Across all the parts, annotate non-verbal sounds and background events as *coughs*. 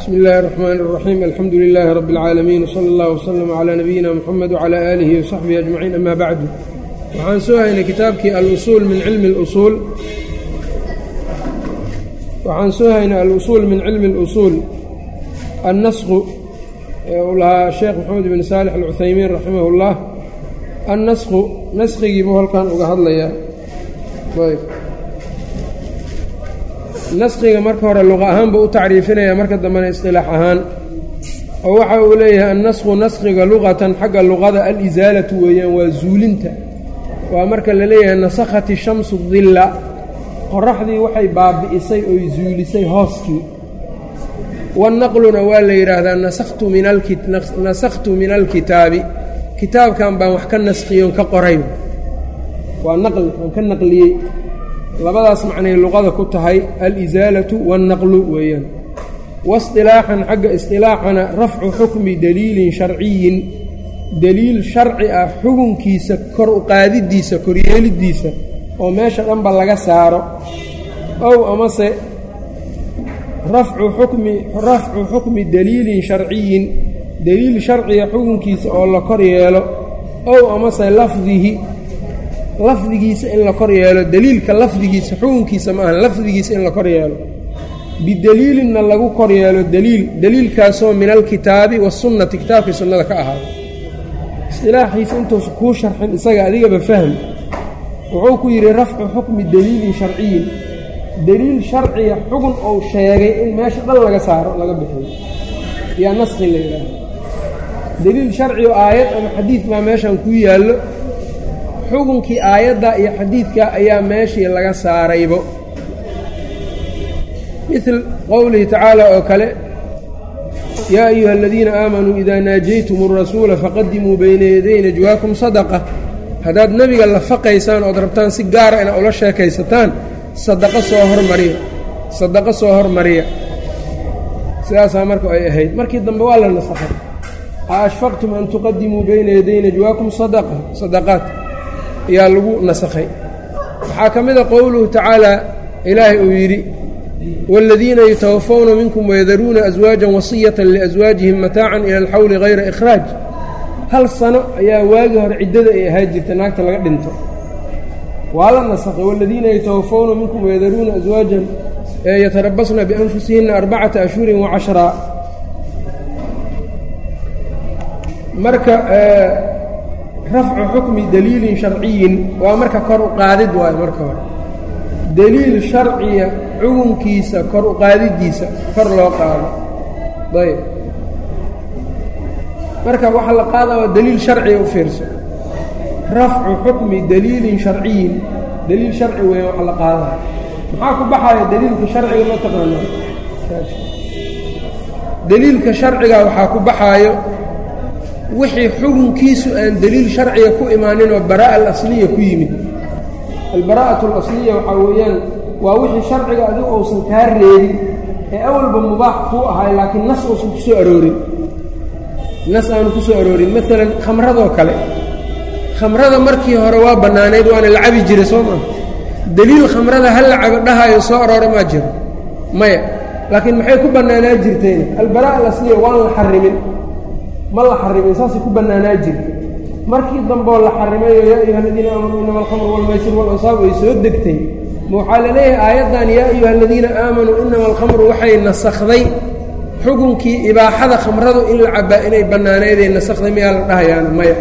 bsmi اllahi الرحmn الرaxيim alxamdu لilaahi rab اlcaalamiin wslى اllah wslm عlى nabiyina mxamed wعlى aalihi وsaxbihi aجmaciin ama bacdu waxaan soo haynay kitaabkii alusuul min cilmi اlusuul waxaan soo haynay alusuul min cilmi اlusuul annasqu ee uu lahaa sheekh maxamed ibn saalix alcuthaymiin raximah اllah annasqu naskhigiibuu halkan uga hadlayaa ayb naskhiga marka hore luqa ahaan buu u tacriifinaya marka dambena isqilaax ahaan. Oo waxa uu leeyahay annasku naskhiga luqatan xagga luqada alisaalatu weeyaan waa zuulinta. Waa marka la leeyahay nasakhati shamsu dilla qoraxdii waxay baabi'isay oy zuulisay hooskii. Wanaqluna waa la yidhaahdaa nasakhtu min alkitaabi kitaabkan baan wax ka naskhiyoon ka qoray waa naqli aan ka naqliyey labadaas macnay luqada ku tahay alisaalatu waannaqlu weeyaan. Waisطilaaxan xagga isطilaaxana rafcu xukmi daliilin sharciyin. Deliil sharci ah xukunkiisa kor u qaadidiisa koryeelidiisa oo meesha dhanba laga saaro. Ow amase rafcu xukmi rafcu xukmi daliilin sharciyin. Deliil sharciga xukunkiisa oo la kor yeelo. Ow amase lafdihi lafdigiisa in la kor yeelo deliilka lafdigiisa xukunkiisa ma aha lafdigiisa in la kor yeelo. Bideliilinna lagu kor yeelo deliil deliilkaasoo min alkitaabi wasunnati kitaabkii sunnada ka ahaada istilaaxiisa intuusa kuu sharxin isaga adigaba fahm wuxuu ku yidhi rafcu xukmi deliilin sharciyin. Deliil sharciga xugun ou sheegay in meesha dhan laga saaro laga bixiyo yaa naskhi la yidhaaha deliil sharci oo aayad ama xadiid baa meeshan kuu yaallo xukunkii aayadda iyo xadiidka ayaa meeshii laga saaraybo. Mil qowlihi tacaala oo kale yaa ayuha aladiina aamanuu idaa naajaytum arasuula faqadimuu bayna yaday najwaakum sadaqa. Haddaad nebiga la faqaysaan ood rabtaan si gaara inaad ula sheekaysataan sadaqo soo hormariya sadaqo soo hormariya. Sidaasaa marka ay ahayd. Markii dambe waa la nasakhay a ashfaqtum an tuqadimuu bayna yaday najwaakum sadaqa sadaqaat ayaa lagu nasakhay. Waxaa ka mida qowluhu tacaalaa ilaahay uu yidhi wاladiina yatawafawna minkum wayadaruuna aswaajan wasiyatan liaswaajihim mataacan ila alxawli hayra ikhraaj hal sano ayaa waagii hore ciddada ay ahaa jirta naagta laga dhinto. Waa la nasakhay wاladiina yatawafawna minkum wayadaruuna aswaajan yatarabasna bianfusihinna arbacata ashhurin wacashraa marka rafcu xukmi deliilin sharciyin waa marka kor u qaadid waayo marka hore deliil sharciya xukunkiisa kor u qaadidiisa kor loo qaado ayb marka waxaa la qaadaa waa deliil sharciga u fiirso rafcu xukmi deliilin sharciyin deliil sharci weya waxa la qaadaa maxaa ku baxaya deliilka sharciga ma taqaanaa deliilka sharciga waxaa ku baxaayo wixii xukunkiisu aan deliil sharciga ku imaaninoo baraa'a alasliya ku yimid. Albaraa'atu alasliya waxaa weeyaan waa wixii sharciga adigu uusan kaa reebin ee awalba mubaax kuu ahay laakiin nas uusan ku soo aroorin. Nas aanu ku soo aroorin. Maalan khamradoo kale. Khamrada markii hore waa bannaanayd waana la cabi jiray soo maa deliil khamrada ha la cabo dhahaayo soo aroora maa jiro. Maya. Laakiin maxay ku bannaanaa jirtayna? Albaraa'a alasliya waan la xarimin ma la xarimin saasay ku bannaanaa jirta markii damboo la xarimayo yaa ayuha aladiina aamanuu inama alkhamru walmaysir walansaab ay soo degtay. Ma waxaa la leeyahay aayaddan yaa ayuha aladiina aamanuu inama alkhamru waxay nasakhday xukunkii ibaaxada khamradu in la cabaa inay bannaanayday nasakhday mayaa la dhahayaana maya.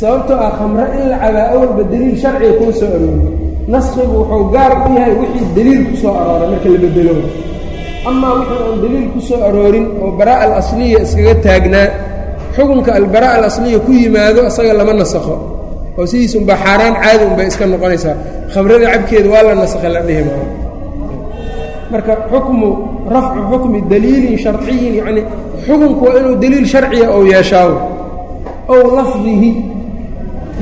Sababtoo ah khamro in la cabaa awalba deliil sharciga kuma soo aroori naskhigu wuxuu gaar u yahay wixii deliil ku soo arooray marka la bedelo. Amaa wixii aan deliil ku soo aroorin oo baraa'a alasliya iskaga taagnaa xukunka albaraa'a alasliya ku yimaado asaga lama nasakho. Oo sidiis unbaa xaaraan caadi unbay iska noqonaysaa. Khamrada cabkeeda waa la nasakhay la dhihi maayo marka xukmu rafcu xukmi daliilin sharciyin yacnii xukunku waa inuu deliil sharciya ou yeeshaawo ow lafdihi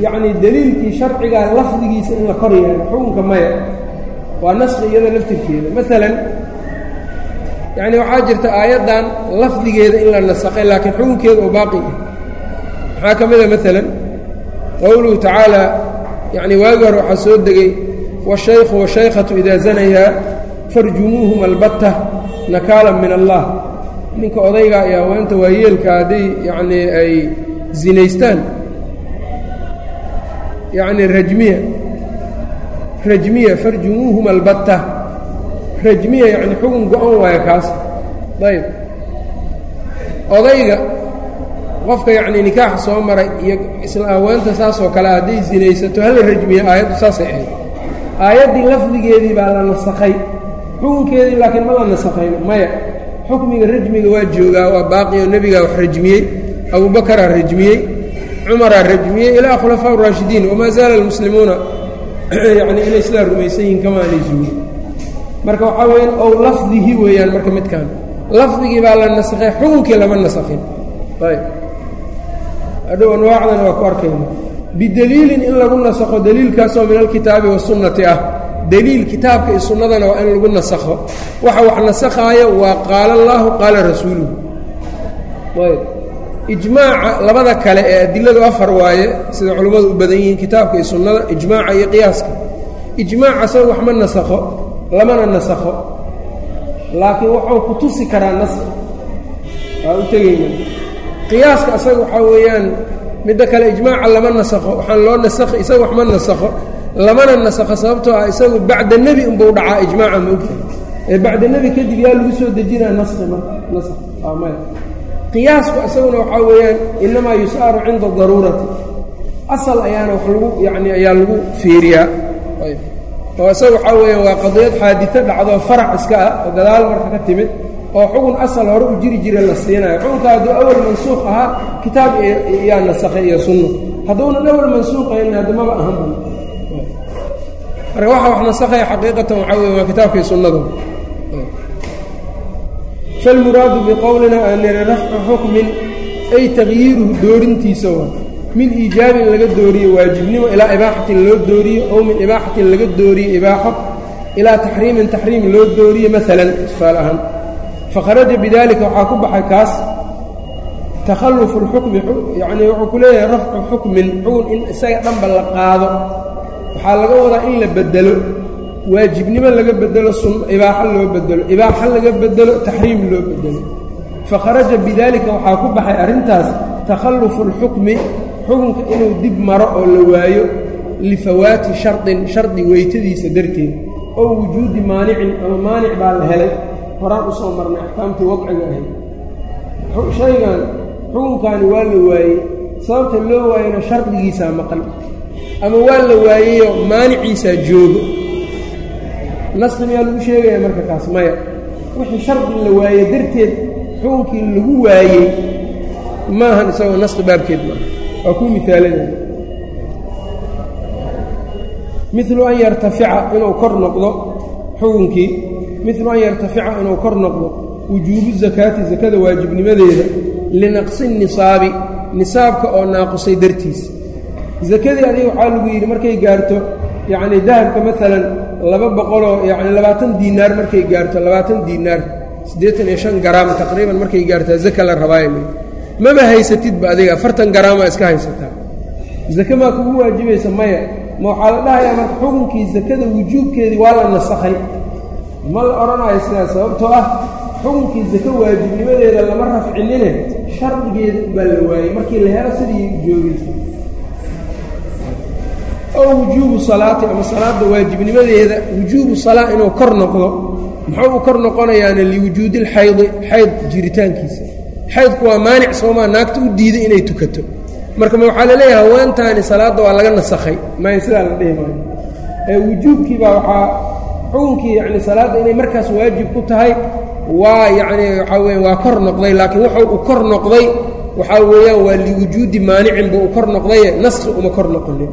yacnii deliilkii sharcigaa lafdigiisa in la kor yeelo. Xukunka maya waa naskhi iyada laftirkeeda. Maalan yacni waxaa jirta aayaddan lafdigeeda in la nasakhay laakiin xukunkeeda oo baaqi ah maxaa ka mida maalan qowluhu tacaala yacni waagi hore waxaa soo degay waashaykhu waashaykhatu idaa zanayaa farjumuuhum albatta nakaalan min allah. Ninka odayga iyo haweenta waayeelka hadday yacnii ay zinaystaan yacni rajmiya rajmiya farjumuuhuma albatta rajmiya yacni xugun go-an waayo kaas. Ayb odayga qofka yacnii nikaax soo maray iyo isla haweenta saasoo kale hadday sinaysato hala rajmiya aayaddu saasay ahayd. Aayaddii lafdigeedii baa la nasakhay xukunkeedii laakiin ma la nasakhayn. Maya xukmiga rajmiga waa joogaa waa baaqi nebigaa wax rajmiyey abubakaraa rajmiyey cumaraa rajmiyey ilaa khulafaa raashidiin wamaa zaala almuslimuuna *clears throat* yacnii inay sidaa rumaysan yihiin kama aanay zuulin marka waxaa weeyaan ow lafdihi weeyaan marka midkaan. Lafdigii baa la nasakhay xukunkii lama nasakhin. Ayb. Hadhow anwaacdana waa ku arkayna bideliilin in lagu nasakho deliilkaasoo min alkitaabi wasunnati ah. Deliil kitaabka iyo sunnadana waa in lagu nasakho. Waxa wax nasakhaayo waa qaala allaahu qaala rasuuluhu ayb. Ijmaaca labada kale ee adiladu afar waaye sida culimmadu u badan yihiin kitaabka iyo sunnada ijmaaca iyo qiyaaska. Ijmaaca isaga wax ma nasakho lamana nasakho. Laakiin wuxuu ku tusi karaa nask waa u tegayna qiyaaska isaga waxaa weeyaan midda kale ijmaaca lama nasakho waxaan loo nasakhi isaga wax ma nasakho. Lamana nasakho sababtoo ah isagu bacda nebi unbuu dhacaa ijmaaca maogta ee bacda nebi kadib yaa lagu soo dejinaa naski marka nask waa maya qiyaasku isaguna waxaa weeyaan innamaa yus'aru cinda daruurati. Asal ayaana wax lagu yacni ayaa lagu fiiriyaa oo isaga waxaa weeyaan waa qadiyad xaadito dhacdoo farac iska ah oo gadaal marka ka timid oo xugun asal hore u jiri jira la siinayo. Xukunka hadduu awal mansuuq ahaa kitaab yaa nasakhay iyo sunno. Hadduunan awal mansuuq ahayn haddamaba ahanba marka waxa wax nasakhaya xaqiiqatan waxaa weya waa kitaabkii sunnadu. Falmuraadu biqowlina aan niri rafcu xukmin ay takyiiruhu doorintiisa min iijaabin laga dooriyo waajibnimo ilaa ibaaxatin loo dooriyo ow min ibaaxatin laga dooriyo ibaaxo ilaa taxriimin taxriim loo dooriyo maalan tusaale ahaan. Fakharaja bidalika waxaa ku baxay kaas takhallufu اlxukmi yacnii wuxuu ku leeyahay rafcu xukmin xugun in isaga dhanba la qaado. Waxaa laga wadaa in la bedelo waajibnimo laga bedelo ibaaxo loo bedelo ibaaxo laga bedelo taxriim loo bedelo fakharaja bidaalika waxaa ku baxay arrintaas takhallufu اlxukmi xukunka inuu dib maro oo la waayo lifawaati shardin shardi weytadiisa darteed ow wujuudi maanicin ama maanic baa la helay horaan u soo marnay axkaamtii wadciga ahayd. Shaygan xukunkaani waa la waayey sababta loo waayena shardigiisaa maqan ama waa la waayeyoo maaniciisaa joogo. Naski miyaa lagu sheegaya marka kaas maya wixii shardi la waaye darteed xukunkii lagu waayey maahan isagoo naski baabkeed maaha waa kuu misaalanaya milu an yartafica inuu kor noqdo xukunkii milu an yartafica inuu kor noqdo wujuubu zakaati sakada waajibnimadeeda linaqsi nisaabi nisaabka oo naaqusay dartiis. Sakadii adiga waxaa lagu yidhi markay gaarto yacnii dahabka maalan laba boqoloo yacni labaatan diinaar markay gaarto labaatan diinaar siddeetan iyo shan garaam taqriiban markay gaartaa zaka la rabaayo maba haysatidba adiga? Afartan garaamaa iska haysataa zake maa kugu waajibaysa maya? Ma waxaa la dhahayaa marka xukunkii sakada wujuubkeedii waa la nasakhay. Ma la odhanayo sidaas sababtoo ah xukunkii sake waajibnimadeeda lama rafcinine shardigeeda baa la waayey markii la helo sidii u joogaysa ow wujuubu salaati ama salaadda waajibnimadeeda wujuubu salaa inuu kor noqdo. Muxuu u kor noqonayaana liwujuudi lxaydi xayd jiritaankiisa xaydku waa maanic soomaa naagta u diiday inay tukato. Marka ma waxaa la leeyahay haweentaani salaadda waa laga nasakhay. Maya sidaa la dhihi maayo. Wujuubkii baa waxaa xukunkii yacni salaadda inay markaas waajib ku tahay waa yacni waxaa weya waa kor noqday laakiin wuxuu u kor noqday waxaa weeyaan waa liwujuudi maanicin buu u kor noqdaye naski uma kor noqonin.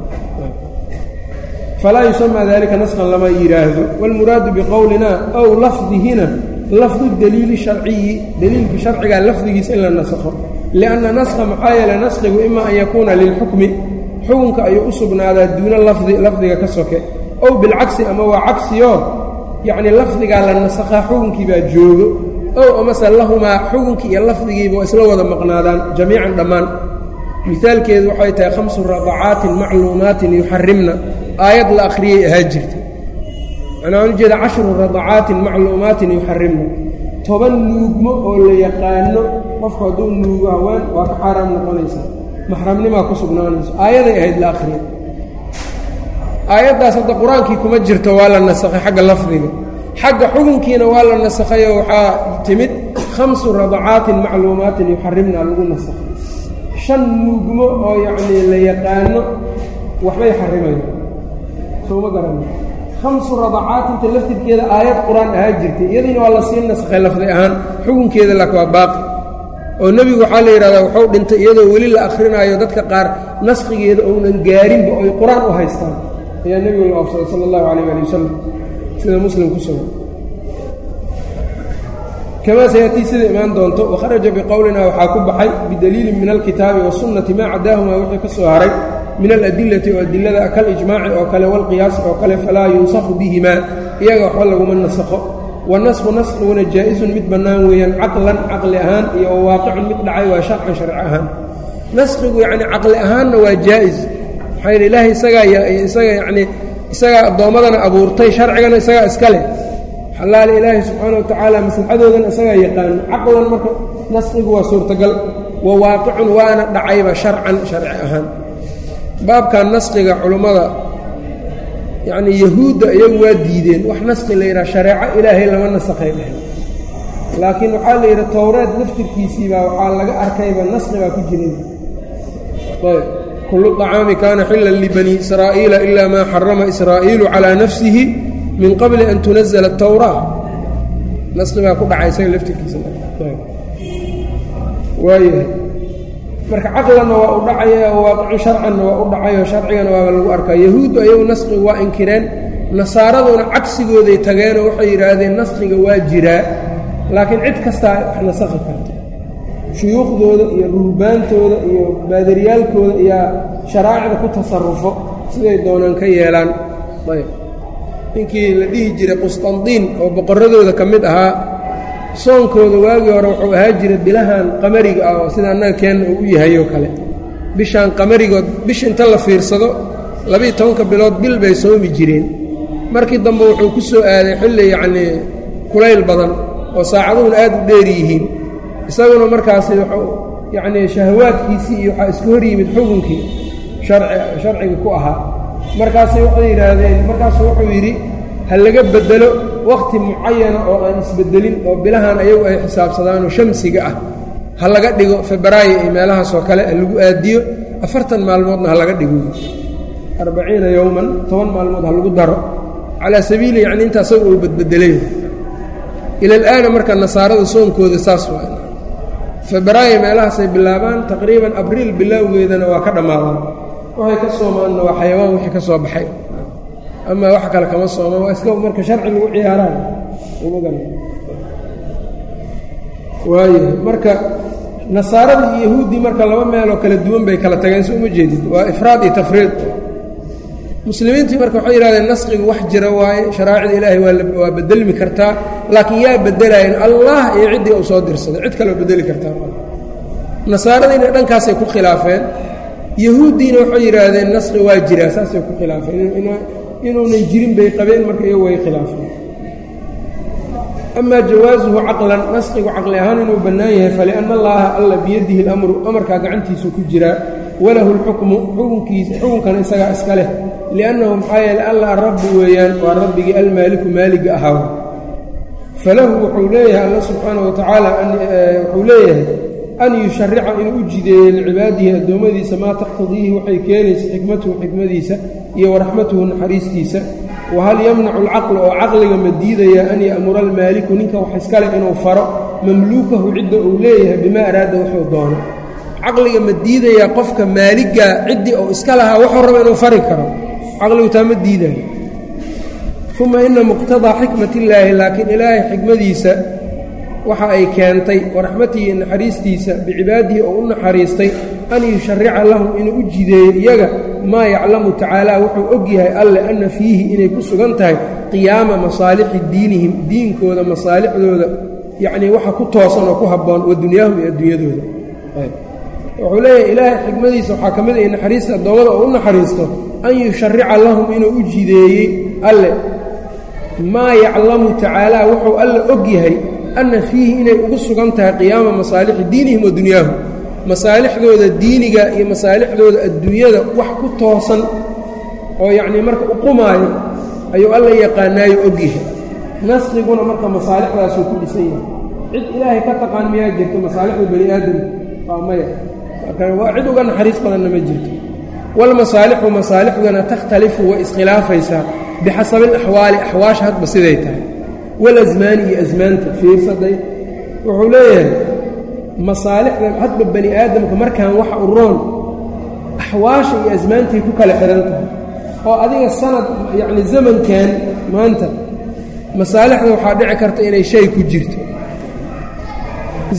Falaa yusamaa dalika naskan lama yidhaahdo wاlmuraadu biqowlina ow lafdihina lafdu daliili sharciyi daliilkii sharcigaa lafdigiisa in la nasakho. Lianna naska maxaa yeele naskigu ima an yakuuna lilxukmi xukunka ayuu u sugnaadaa duuna lafdi lafdiga ka soke. Ow bilcagsi ama waa cagsiyo yacnii lafdigaa la nasakhaa xukunkii baa joogo. Ow amase lahumaa xukunkii iyo lafdigiiba waa isla wada maqnaadaan jamiican dhammaan. Mihaalkeedu waxay tahay khamsu radacaatin macluumaatin yuxarimna aayad la akhriyey ahaa jirta manaa ujeeda cashru radacaatin macluumaatin yuxarimna toban nuugmo oo la yaqaano qofku hadduu nuugo haween waa ka xaaraam noqonaysaa maxramnimaa ku sugnaanayso aayaday ahayd la akhriya aayaddaas hadda qur'aankii kuma jirto waa la nasakhay xagga lafdiga. Xagga xukunkiina waa la nasakhayoo waxaa timid khamsu radacaatin macluumaatin yuxarimna lagu nasakhay. Shan nuugmo oo yacnii la yaqaano waxbay xarimayo sooma garana khamsu radacaatinta laftirkeeda aayad qur'aan ahaa jirtay iyadiina waa la sii nasakhay lafdi ahaan xukunkeeda lak waa baaqi. Oo nebigu waxaa la yidhahdaa waxuu dhintay iyadoo weli la akrinaayo dadka qaar naskhigeeda ounan gaarinba oy qur'aan u haystaan. Ayaa nebigu la oofsaday sala allahu calayh ali wasalam sida muslim ku sugan kamaa sayatii sida imaan doonto wakharaja biqowlina waxaa ku baxay bidaliilin min alkitaabi wasunnati maa cadaahumaa wixii ka soo haray min aladilati oo adilada kalijmaaci oo kale walqiyaasi oo kale falaa yunsakhu bihimaa iyaga waxba laguma nasakho. Wanasku naskiguna jaa-isun mid bannaan weeyaan caqlan caqli ahaan iyo waaqicun mid dhacay waa sharcan sharci ahaan. Naskigu yacni caqli ahaanna waa jaa-is maxaa yidhi ilaahay isagaa isaga yacnii isagaa addoommadana abuurtay sharcigana isagaa iska leh. Xalaale ilaahay subxaana watacaala maslaxadoodana isagaa yaqaano caqlan marka naskigu waa suurtagal wa waaqicun waana dhacayba sharcan sharci ahaan baabkan naskiga culummada yacnii yahuudda iyagu waa diideen. Wax naski la yidhaha shareeco ilaahay lama nasakhay dhahay laakiin waxaa la yidhi towreed laftirkiisiibaa waxaa laga arkayba naski baa ku jiray ayb kullu طacaami kaana xillan libanii israa'iila ilaa maa xarama israa'iilu calaa nafsihi min qabli an tunazla atawraa naski baa ku dhacay isaga laftirkiisa waayahay marka caqlanna waa u dhacaya waaqicin sharcanna waa u dhacayo sharcigana waaba lagu arkaa. Yahuuddu ayagu naskiga waa inkireen nasaaraduna cagsigooday tageenoo waxay yidhaahdeen naskiga waa jiraa laakiin cid kastaa wax nasakhi karta. Shuyuukhdooda iyo ruhbaantooda iyo baadariyaalkooda iyo sharaacida ku tasarufo siday doonaan ka yeelaan. Ayb. Ninkii la dhihi jiray qustandiin oo boqorradooda ka mid ahaa soonkooda waagii hore wuxuu ahaa jiray bilahan qamariga ah oo sida annaga keenna uu u yahay oo kale. Bishaan qamarigood bish inta la fiirsado labiiyo tobanka bilood bil bay soomi jireen. Markii dambe wuxuu ku soo aaday xilli yacnii kulayl badan oo saacaduhuna aad u dheer yihiin. Isaguna markaasi wuxuu yacnii shahawaadkiisii iyo waxaa isku hor yimid xukunkii sharci sharciga ku ahaa. Markaasi waxay yidhaahdeen markaasu wuxuu yidhi ha laga beddelo wakhti mucayana oo aan isbeddelin oo bilahan ayagu ay xisaabsadaanoo shamsiga ah ha laga dhigo febraayo iyo meelahaasoo kale ha lagu aadiyo afartan maalmoodna ha laga dhigo arbaciina yowman toban maalmood ha lagu daro. Calaa sabiili yacni inta asaga uu badbedelayo ila alaana marka nasaarada soonkooda saas waa. Febraayo meelahaasay bilaabaan taqriiban abriil bilowgeedana waa ka dhammaadaan waxay ka soomaanna waa xayawaan wixii ka soo baxay amaa wax kale kama soomaan waa iska marka sharci lagu ciyaaraan waayahay marka nasaarada iyo yahuuddii marka laba meeloo kala duwan bay kala tageen si uma jeedid waa ifraad iyo tafriid. Muslimiintii marka waxay yihahdeen naskigu wax jira waaye sharaacida ilaahay waa bedelmi kartaa. Laakiin yaa bedelayan allah iyo ciddii uu soo dirsaday cid kaleo bedeli kartaa. Nasaaradiina dhankaasay ku khilaafeen. Yahuuddiina waxay yidhaahdeen naski waa jiraa saasay ku khilaafeen inuunan jirin bay qabeen marka iyagu way khilaafeen. Amaa jawaasuhu caqlan naskigu caqli ahaan inuu bannaan yahay falianna allaaha alla biyadihi اlamru amarkaa gacantiisu ku jiraa walahu اlxukmu xukunkiisa xukunkana isagaa iska leh liannahu maxaa yeele allah rabbi weeyaan waa rabbigii almaaliku maaliga ahaaw falahu wuxuu leeyahay alla subxaana wa tacaala wuxuu leeyahay an yusharica inuu u jideeyo licibaadihi addoommadiisa maa taqtadiihi waxay keenaysa xikmatuhu xikmadiisa iyo waraxmatuhu naxariistiisa wahal yamnacu alcaqlu oo caqliga ma diidaya an ya'mura almaaliku ninka wax iskale inuu faro mamluukahu cidda uu leeyahay bimaa araada wuxuu doono. Caqliga ma diidayaa qofka maaligaa ciddii uu iska lahaa wuxuu raba inuu fari karo. Caqligu taa ma diidayo uma ina muqtadaa xikmat illaahi laakiin ilaahay xikmadiisa waxa ay keentay waraxmatihi naxariistiisa bicibaadihi oo u naxariistay an yusharica lahum inuu u jideeyo iyaga maa yaclamu tacaala wuxuu og yahay alle anna fiihi inay ku sugan tahay qiyaama masaalixi diinihim diinkooda masaalixdooda yacnii waxa ku toosan oo ku habboon wa dunyaahum iyo adduunyadooda. Wuxuu leeyahay ilaahay xikmadiisa waxaa ka mid ay naxariista addoommada oo u naxariisto an yusharica lahum inuu u jideeyey alle. Maa yaclamu tacaala wuxuu alle og yahay anna fiihi inay ugu sugan tahay qiyaama masaalixi diinihim wa dunyaahum masaalixdooda diiniga iyo masaalixdooda adduunyada wax ku toosan oo yacnii marka u qumaayo ayuu alla yaqaanaayo ogyahay nasqiguna marka masaalixdaasuu ku dhisan yahay. Cid ilaahay ka taqaan miyaa jirto masaalixda bani aadam waa maya. Waa cid uga naxariis badanna ma jirto. Walmasaalixu masaalixduna takhtalifu way iskhilaafaysaa bixasabi alaxwaali axwaasha hadba siday tahay. Walasmaani iyo asmaanta fiirsaday. Wuxuu leeyahay masaalixda hadba bani aadamka markaan waxa u roon axwaasha iyo asmaantay ku kala xihan tahay. Oo adiga sanad yacni zamankan maanta masaalixda waxaa dhici karta inay shay ku jirto.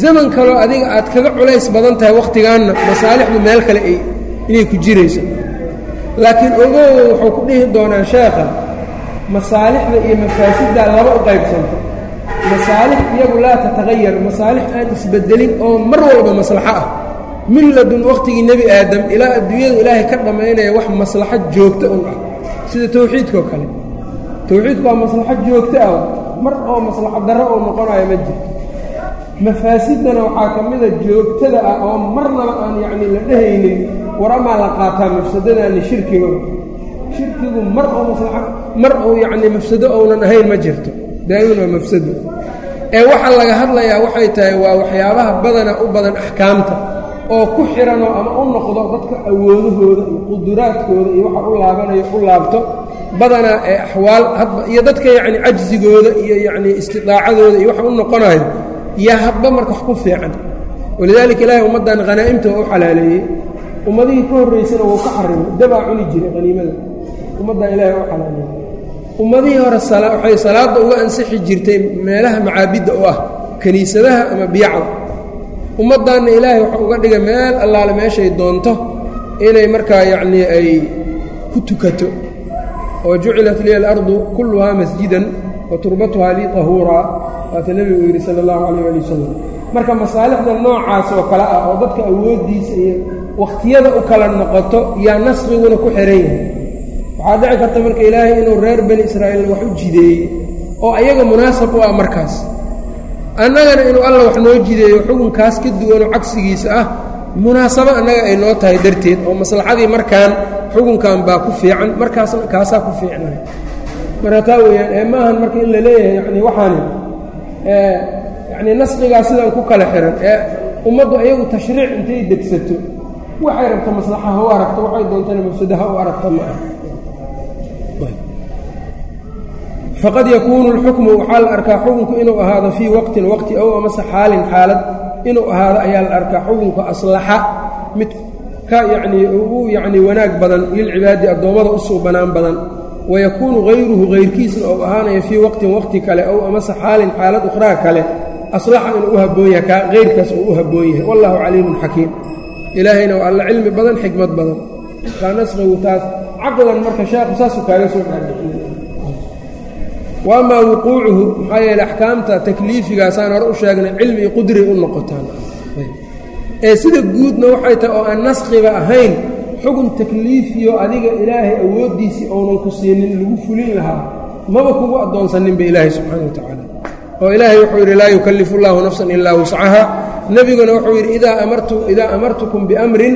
Zaman kaloo adiga aad kaga culays badan tahay wakhtigaanna masaalixdu meel kale ay inay ku jirayso. Laakiin ogow wuxuu ku dhihi doonaa sheekha masaalixda iyo mafaasiddaa laba u qaybsanta masaalix iyagu laa tatahayar masaalix aan isbedelin oo mar walba maslaxo ah. Min ladun wakhtigii nebi aadam ilaa adduunyada ilaahay ka dhammaynaya wax maslaxo joogto un ah. Sida towxiidkao kale. Towxiidku waa maslaxo joogto ah. Mar oo maslaxo darro uu noqonayo ma jirto. Mafaasiddana waxaa ka mida joogtada ah oo marnaba aan yacnii la dhehaynin war amaa la qaataa mafsadadaani shirkiga shirkigu mar oo maslaxo mar uu yacnii mafsado ounan ahayn ma jirto. Daa'iman waa mafsado ee waxa laga hadlayaa waxay tahay waa waxyaabaha badana u badan axkaamta oo ku xihanoo ama u noqdo dadka awoodahooda iyo quduraadkooda iyo waxa u laabanayo u laabto badanaa ee axwaal hadba iyo dadka yacni cajsigooda iyo yacnii istidaacadooda iyo waxa u noqonayo yaa hadba marka wax ku fiican. Walidaalika ilaahay ummaddan khanaa'imta waa u xalaaleeyey ummadihii ka horraysana wuu ka xarimay dabaa cuni jiray qaniimada ummaddan ilahay waa u xalaaleeyey ummadihii hore waxay salaadda uga ansixi jirtay meelaha macaabidda u ah kiniisadaha ama biyacda. Ummaddaanna ilaahay waxuu uga dhigay meel allaale meeshay doonto inay markaa yacnii ay ku tukato. Oo jucilat liya alardu kulluhaa masjidan wa turbatuhaa lii tahuuraa. Waata nebigu yidhi sala allahu calayh ali wasalam marka masaalixda noocaas oo kale ah oo dadka awooddiisa iyo wakhtiyada u kala noqoto yaa nasqiguna ku xihan yahay waxaa dhici karta marka ilaahay inuu reer bani israa'iil wax u jideeyey oo ayaga munaasab u ah markaas. Annagana inuu alla wax noo jideeyo xukunkaas ka duwanoo cagsigiisa ah munaasabo annaga ay noo tahay darteed oo maslaxadii markaan xukunkan baa ku fiican markaasna kaasaa ku fiicnay marka taa weeyaan ee maahan marka in la leeyahay yacni waxaani yacnii nasqigaa sidaan ku kala xihan ee ummaddu ayagu tashriic intay degsato. Waxay rabto maslaxa ha u aragto waxay doontana mafsado ha u aragto ma ah faqad yakuunu اlxukmu waxaa la arkaa xukunku inuu ahaado fii waqtin waqti ow amase xaalin xaalad inuu ahaado ayaa la arkaa xukunka aslaxa mid ka yacnii ugu yacnii wanaag badan lilcibaadi addoommada u suubanaan badan. Wayakuunu hayruhu hayrkiisna ou ahaanaya fii waqtin waqti kale ow amase xaalin xaalad ukhraa kale aslaxa inuu u habboon yahay kaa hayrkaas uu u habboon yahay. Wallahu caliimun xakiim. Ilaahayna waa alla cilmi badan xikmad badan. Kaa nasqigu taas caqlan marka sheekhu saasuu kaaga soo dhaadhiciye wa amaa wuquucuhu maxaa yeele axkaamta takliifigaasaan hore u sheegnay cilmi iyo qudray u noqotaan. ee sida guudna waxay tahay oo aan naskhiba ahayn xugun takliifiyo adiga ilaahay awooddiisii ounan ku siinin lagu fulin lahaa maba kugu addoonsaninba ilaahay subxaana wa tacaala. oo ilaahay wuxuu yidhi laa yukallifu llaahu nafsan ilaa wuscaha nebiguna wuxuu yidhi idaa amartukum biamrin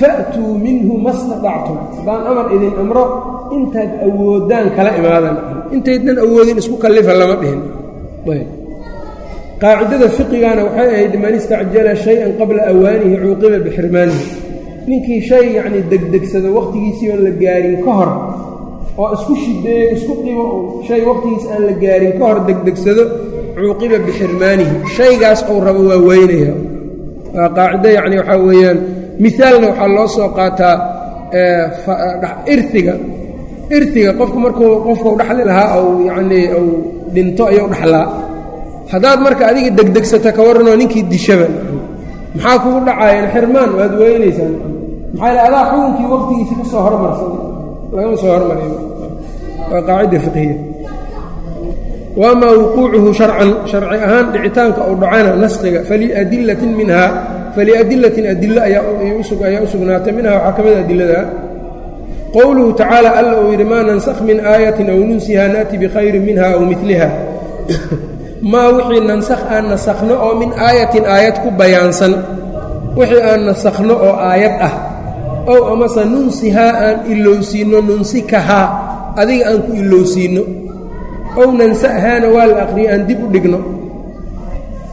fa'tuu minhu ma staطactum haddaan amar idin amro intaad awoodaan kala imaadan. Intaydnan awoodin isku kallifa lama dhihin. Qaacidada fiqigana waxay ahayd man istacjala shay-an qabla awaanihi cuuqiba bixirmaanihi. Ninkii shay yacnii degdegsado wakhtigiisii oon la gaarin ka hor oo isku shideeyo isku dhibo shay wakhtigiis aan la gaarin ka hor degdegsado cuuqiba bixirmaanihi. Shaygaas ou rabo waa weynaya. Waa qaacido yacni waxaa weeyaan mihaalna waxaa loo soo qaataa irtiga irtiga qofku markuu qofkau dhaxli lahaa ou yacnii ou dhinto ayuu dhaxlaa. Haddaad marka adiga degdegsata ka warranoo ninkii dishaba. Maxaa kugu dhacaayeen xirmaan? Waad weynaysaa maxaa le adaa xukunkii waqtigiisi ka soo hormarsan lagama soo hormariyo. Waa qaacida fiqhiya wamaa wuquucuhu sharcan sharci ahaan dhicitaanka uu dhacana naskiga faliadilatin minhaa faliadilatin adilo ayaa u sugnaatay minhaa waxaa ka mid adilada qowluhu tacaala alla uu yidhi maa nansakh min aayatin aw nunsiha naأti bikhayrin minha aw miliha maa wixii nansakh aan nasakhno oo min aayatin aayad ku bayaansan wixii aan nasakhno oo aayad ah ow amase nunsihaa aan ilowsiinno nunsikahaa adiga aan ku ilowsiinno ow nansahaana waa la aqriye aan dib u dhigno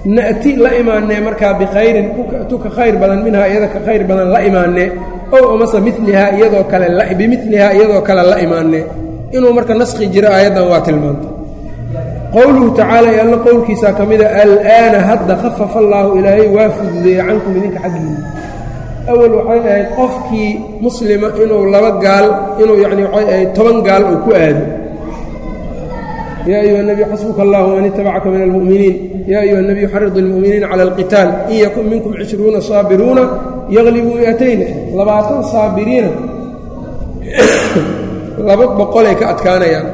na'ti la imaanee markaa bikhayrin tu ka khayr badan minhaa iyada ka khayr badan la imaanee ow amase milihaa iyadoo kale bimilihaa iyadoo kale la imaanee inuu marka naskhi jiro aayaddan waa tilmaantay. Qowluhu tacaala ee alla qowlkiisaa ka mida al'aana hadda khafafa allaahu ilaahay waa fududeeye cankum idinka xaggiina awal waxay ahayd qofkii muslima inuu laba gaal inuu yacni waxay ahayd toban gaal uu ku aado yaa ayuha nebiy xasbuka allah waman itabacaka min almu'miniin yaa ayuha nebiyu xarid ilmu'miniina cala alqitaal in yakun minkum cishruuna saabiruuna yaglibuu mi'atayna labaatan saabiriina laba boqolay ka adkaanayaan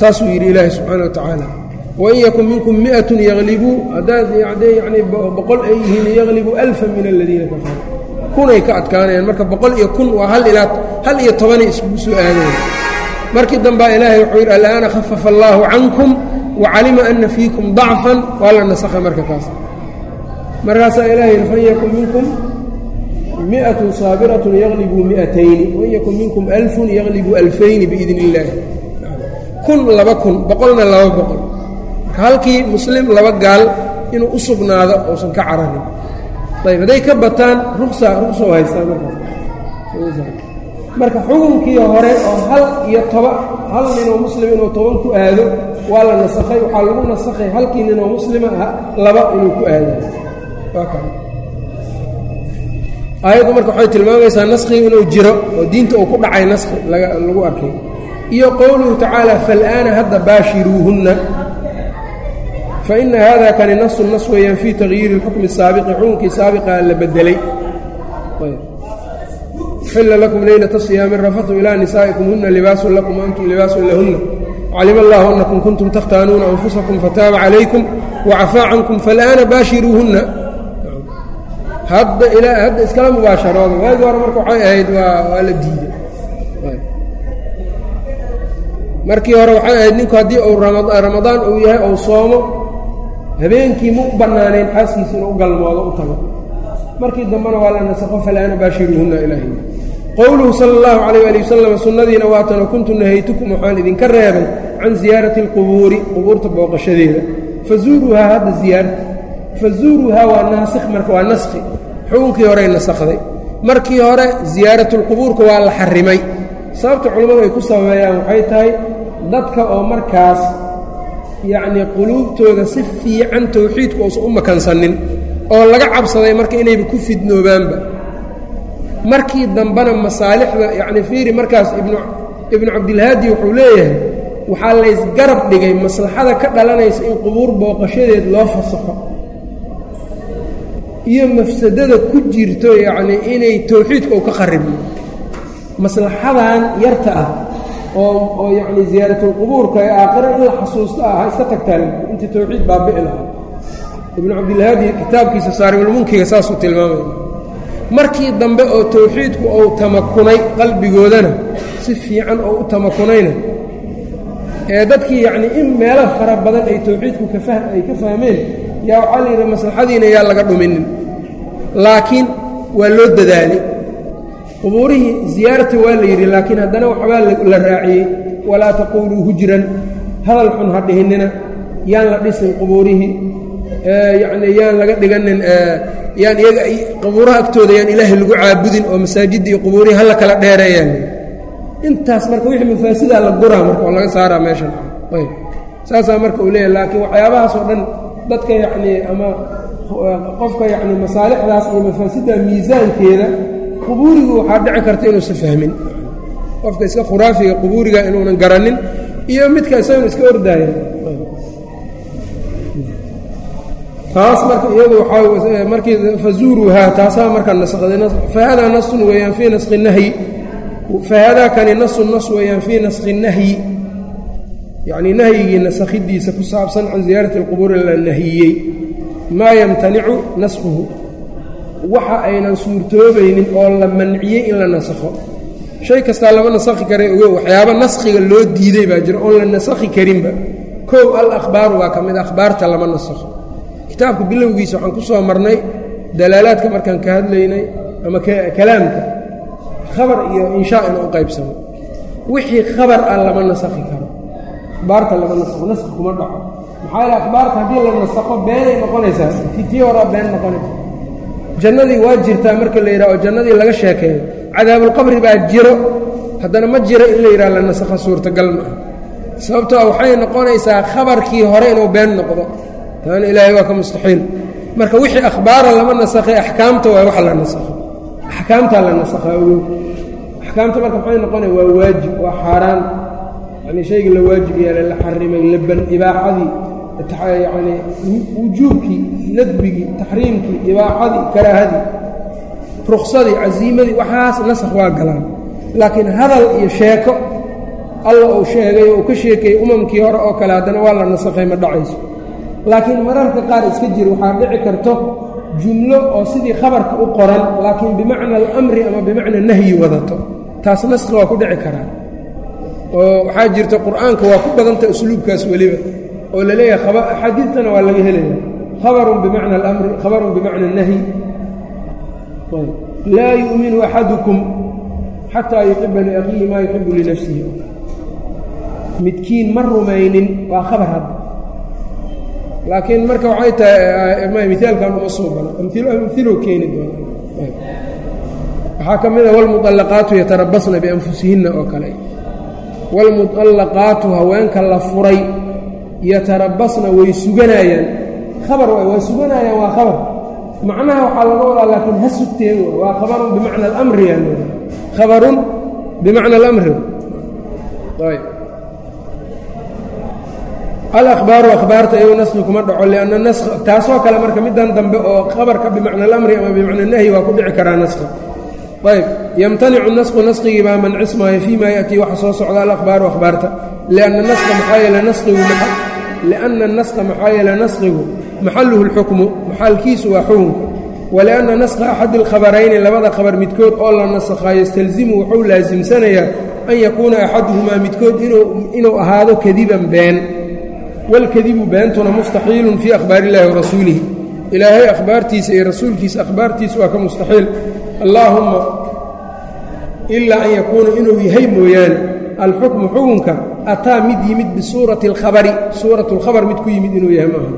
saasuu yidhi ilaahi subxaana wa tacaala wain yakun minkum mi'atun yaglibuu haddaad adee yacnii boqol ay yihiin yaglibuu alfan min aladiina kafaruu kunay ka adkaanayaan marka boqol iyo kun waa hal ilaa hal iyo tobanay iskugu soo aadayaan markii dambaa ilaahay wuxuu yidhi al'aana khafafa allaahu cankum wa calima ana fiikum dacfan. Waa la nasakha marka kaas. Markaasaa ilahay yidhi fan yakun minkum mi'atun saabiratun yaglibuu mi'atayni wain yakun minkum alfun yaglibuu alfayni biidn illaahi kun laba kun boqolna laba boqol. Marka halkii muslim laba gaal inuu u sugnaado uusan ka cararin. Ayb hadday ka bataan ruqsa ruqsau haystaa markaas marka xukunkii hore oo hal iyo toba hal ninoo muslim inuu toban ku aado waa la nasakhay waxaa lagu nasakhay halkii ninoo muslima laba inuu ku aado aayaddu marka waxay tilmaamaysaa naskhiga inuu jiro oo diinta uu ku dhacay naskhi lagu arkay iyo qowluhu tacaala fal'aana hadda baashiruuhunna fa ina hada kani nasun nas weeyaan fii tagyiiri اlxukmi الsaabiqi xukunkii saabiqaa la bedelay xila lakum leylata siyaami rafatu ilaa nisaa'ikum huna libaasun lakum waantum libaasun lahunna calima allahu anakum kuntum takhtaanuuna anfusakum fataaba calaykum wacafaa cankum fal'aana baashiruuhunna hadda hadda iskala mubaasharooda waagi hore marka waxay ahayd waa la diiday markii hore waxay ahayd ninku haddii uu ramadaan uu yahay ou soomo habeenkii ma u bannaanayn u galmoodo u tago markii dambena waa la nasakho fal'aana baashiruuhunna ilaahi qowluhu sala allahu calayh ali wasalam sunnadiina waatan kuntu nahaytukum waxaan idinka reebay can siyaarati alqubuuri qubuurta booqashadeeda. Fazuuruuhaa hadda ziyaarta fazuuruuhaa waa naasikh marka waa naskhi. Xukunkii horey nasakhday. Markii hore siyaaratulqubuurka waa la xarimay. Sababta culimmadu ay ku sameeyaan waxay tahay dadka oo markaas yacnii quluubtooda si fiican towxiidku uusan u makansanin oo laga cabsaday marka inayba ku fidnoobaanba markii dambena masaalixda yacni fiiri markaas ibnu ibnu cabdilhaadi wuxuu leeyahay waxaa laysgarab dhigay maslaxada ka dhalanaysa in qubuur booqashadeed loo fasaxo iyo mafsadada ku jirto yacnii inay towxiidka uu ka kharibmo maslaxadan yarta ah oo oo yacni ziyaaratulqubuurka ee aakhiro in la xasuusto ah ha iska tagtaan inta towxiid baabi'i lahaa. Ibnu cabdilhaadi kitaabkiisa saarimulmunkiga saasuu tilmaamaya markii dambe oo towxiidku uu tamakunay qalbigoodana si fiican oo u tamakunayna. Ee dadkii yacnii in meelo fara badan ay towxiidku kaay ka fahmeen yaa waxaa la yidhi maslaxadiina yaa laga dhuminin. Laakiin waa loo dadaalay qubuurihii ziyaarati waa la yidhi laakiin haddana waxbaa la raaciyey walaa taquuluu hujran hadal xun ha dhihinina yaan la dhisin qubuurihii yacnii yaan laga dhiganin yaan iyaga qubuuraha agtooda yaan ilaahay lagu caabudin oo masaajidda iyo qubuurihii hala kala dheereeyaan intaas marka wixii mafaasidaa la guraa marka oo laga saaraa meeshan. Ayb. Saasaa marka uu leeyahy laakiin waxyaabahaas oo dhan dadka yacnii ama qofka yacni masaalixdaas iyo mafaasidda miisaankeeda qubuurigu waxaa dhici karta inuusan fahmin. Qofka iska khuraafiga qubuuriga inuunan garanin iyo midka isaguna iska ordaaya taas marka iyadu waxaa fazuuruuhaa taasaa marka naskhday fahadaa nasun weeyaan fii naskhi nahyi fahadaa kani nasun nas weeyaan fii naskhi nahyi yacnii nahyigii nasakhidiisa ku saabsan can ziyaarati alqubuuri la nahiyey maa yamtanicu naskhuhu waxa aynan suurtoobaynin oo la manciyey in la nasakho shay kastaa lama nasakhi kara ogo waxyaaba naskhiga loo diiday baa jira oon la nasakhi karinba kow alakhbaaru waa ka mid akhbaarta lama nasakho kitaabka bilowgiisa waxaan ku soo marnay dalaalaadka markaan ka hadlaynay ama kalaamka khabar iyo inshaa inuu u wixii khabar ah lama nasakhi karo. Akhbaarta lama nasakho naskhi kuma dhaco. Maxaa yaele akhbaarta haddii la nasakho beenay noqonaysaa. Tii been noqonaysa. Jannadii waa jirtaa marka la yidhaha oo jannadii laga sheekeeyo. Cadaabulqabri baa jiro. Haddana ma jiro in la yidhaha la nasakho suurtagal maaha. Sababtoo waxay noqonaysaa khabarkii hore inuu been noqdo taana ilaahay waa ka mustaxiil. Marka wixii akhbaara lama nasakhay axkaamta waa wax la nasakho axkaamtaa la nasakhaa ogow. Axkaamta marka maxay noqonaya waa waajib waa xaaraan. Yanii shayga la waajib yeelay la xarimay laban ibaaxadii yacni wujuubkii nadbigii taxriimkii ibaaxadii karaahadii ruksadii casiimadii waxaas nasakh waa galaan. Laakiin hadal iyo sheeko alla uu sheegay oo uu ka sheekeeyey umamkii hore oo kale haddana waa la nasakhay ma dhacayso laakiin mararka qaar iska jir waxaa dhici karto jumlo oo sidii khabarka u qoran laakiin bimacna alamri ama bimacna nahyi wadato. Taas naskhi waa ku dhici karaa. Oo waxaa jirta qur'aanka waa ku badanta usluubkaas weliba oo la leeyahay axaadiidtana waa laga helaya khabarun bimacna alamri khabarun bimacna nahyi. Laa yu'minu axadukum xataa yuxiba liakhiihi maa yuxibu linafsihi midkiin ma rumaynin waa khabar hadda laakiin marka waxay tahay eh, eh, miaalkan uma suubano amilo ah, keeni doonwaxaa ka mid ah, a wlmuallaqaatu yatarabasna bianfusihinna oo kale. Wlmuallaqaatu haweenka la furay yatarabasna way suganayaan. Khabar waay waa suganayaan waa khabar. Macnaha waxaa laga wadaa laakiin ha sugteen waa khabarun bimacna alamri yan khabarun bimacna alamri. Ayb alahbaaru ahbaarta iyagu naski kuma dhaco lianna nas taasoo kale marka middan dambe oo qabarka bimacna alamri ama bimacna nahyi waa ku dhici karaa naska ayb yamtanicu nasqu naskigii baa mancismaayo fii maa yatii waxa soo socda alahbaaru ahbaarta lianna naska maxaa yeele naskigu lianna naska maxaa yeele naskigu maxaluhu lxukmu maxalkiisu waa xukunka. Walianna naska axad alkhabarayni labada khabar midkood oo la nasakhayo istalzimu wuxuu laasimsanayaa an yakuuna axaduhumaa midkood inuu ahaado kadiban been wاlkadibu beentuna mustaxiilun fii akhbaar illahi warasuulihi ilaahay akhbaartiisa iyo rasuulkiisa akhbaartiisa waa ka mustaxiil allaahumma ilaa an yakuuna inuu yahay mooyaane alxukmu xukunka ataa mid yimid bisuurati اlkhabari suurat اlkhabar mid ku yimid inuu yahay maaha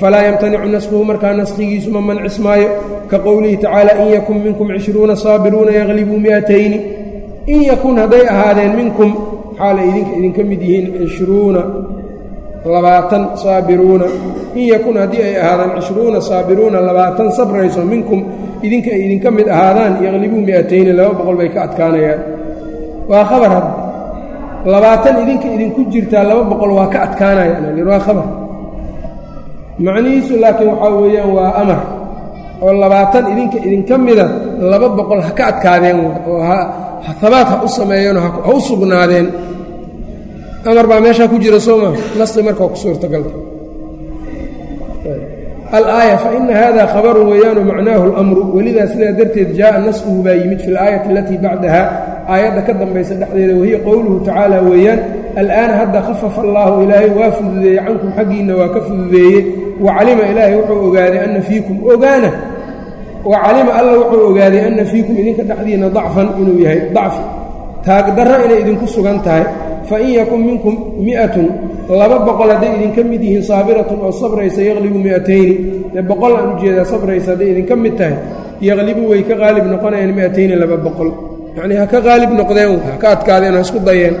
falaa yamtanicu naskuhu markaa naskhigiisu ma mancis maayo ka qowlihi tacaala in yakun minkum cishruuna saabiruuna yaglibuu miatayni in yakun hadday ahaadeen minkum xaalay idinka idinka mid yihiin cishruuna labaatan saabiruuna in yakun haddii ay ahaadaan cishruuna saabiruuna labaatan sabrayso minkum idinka ay idinka mid ahaadaan yaqlibuu mi'atayni laba boqol bay ka adkaanayaan. Waa khabar hadda labaatan idinka idinku jirtaa laba boqol waa ka adkaanayaan waa khabar. Macnihiisu laakiin waxaa weeyaan waa amar oo labaatan idinka idinka mida laba boqol ha ka adkaadeen oo habaad ha u sameeyeenoo ha u sugnaadeen amar baa meeshaa ku jira soo maa nasi markaa ku suurtagalta alaaya faina hada khabaru weeyaanu macnaahu اlamru welidaa sidaa darteed jaaa nasquhu baa yimid fi اlaayati alatii bacdaha. Aayadda ka dambaysa dhexdeeda wahiya qowluhu tacaala weeyaan al'aana hadda khafafa allaahu ilaahay waa fududeeyey cankum xaggiinna waa ka fududeeyey. Wacalima ilaahay wuxuu ogaaday ana fiikum ogaana. Wacalima alla wuxuu ogaaday ana fiikum idinka dhexdiina dacfan inuu yahay dacfi. Taagdarra inay idinku sugan tahay fain yakun minkum mi'atun laba boqol hadday idinka mid yihiin saabiratun oo sabraysa yaqlibu mi'atayni. Dee boqol aan u jeedaa sabraysa hadday idinka mid tahay yaqlibu way ka qaalib noqonayaan mi'atayni laba boqol. Yacnii ha ka qaalib noqdeen ha ka adkaadeen ha isku dayeen.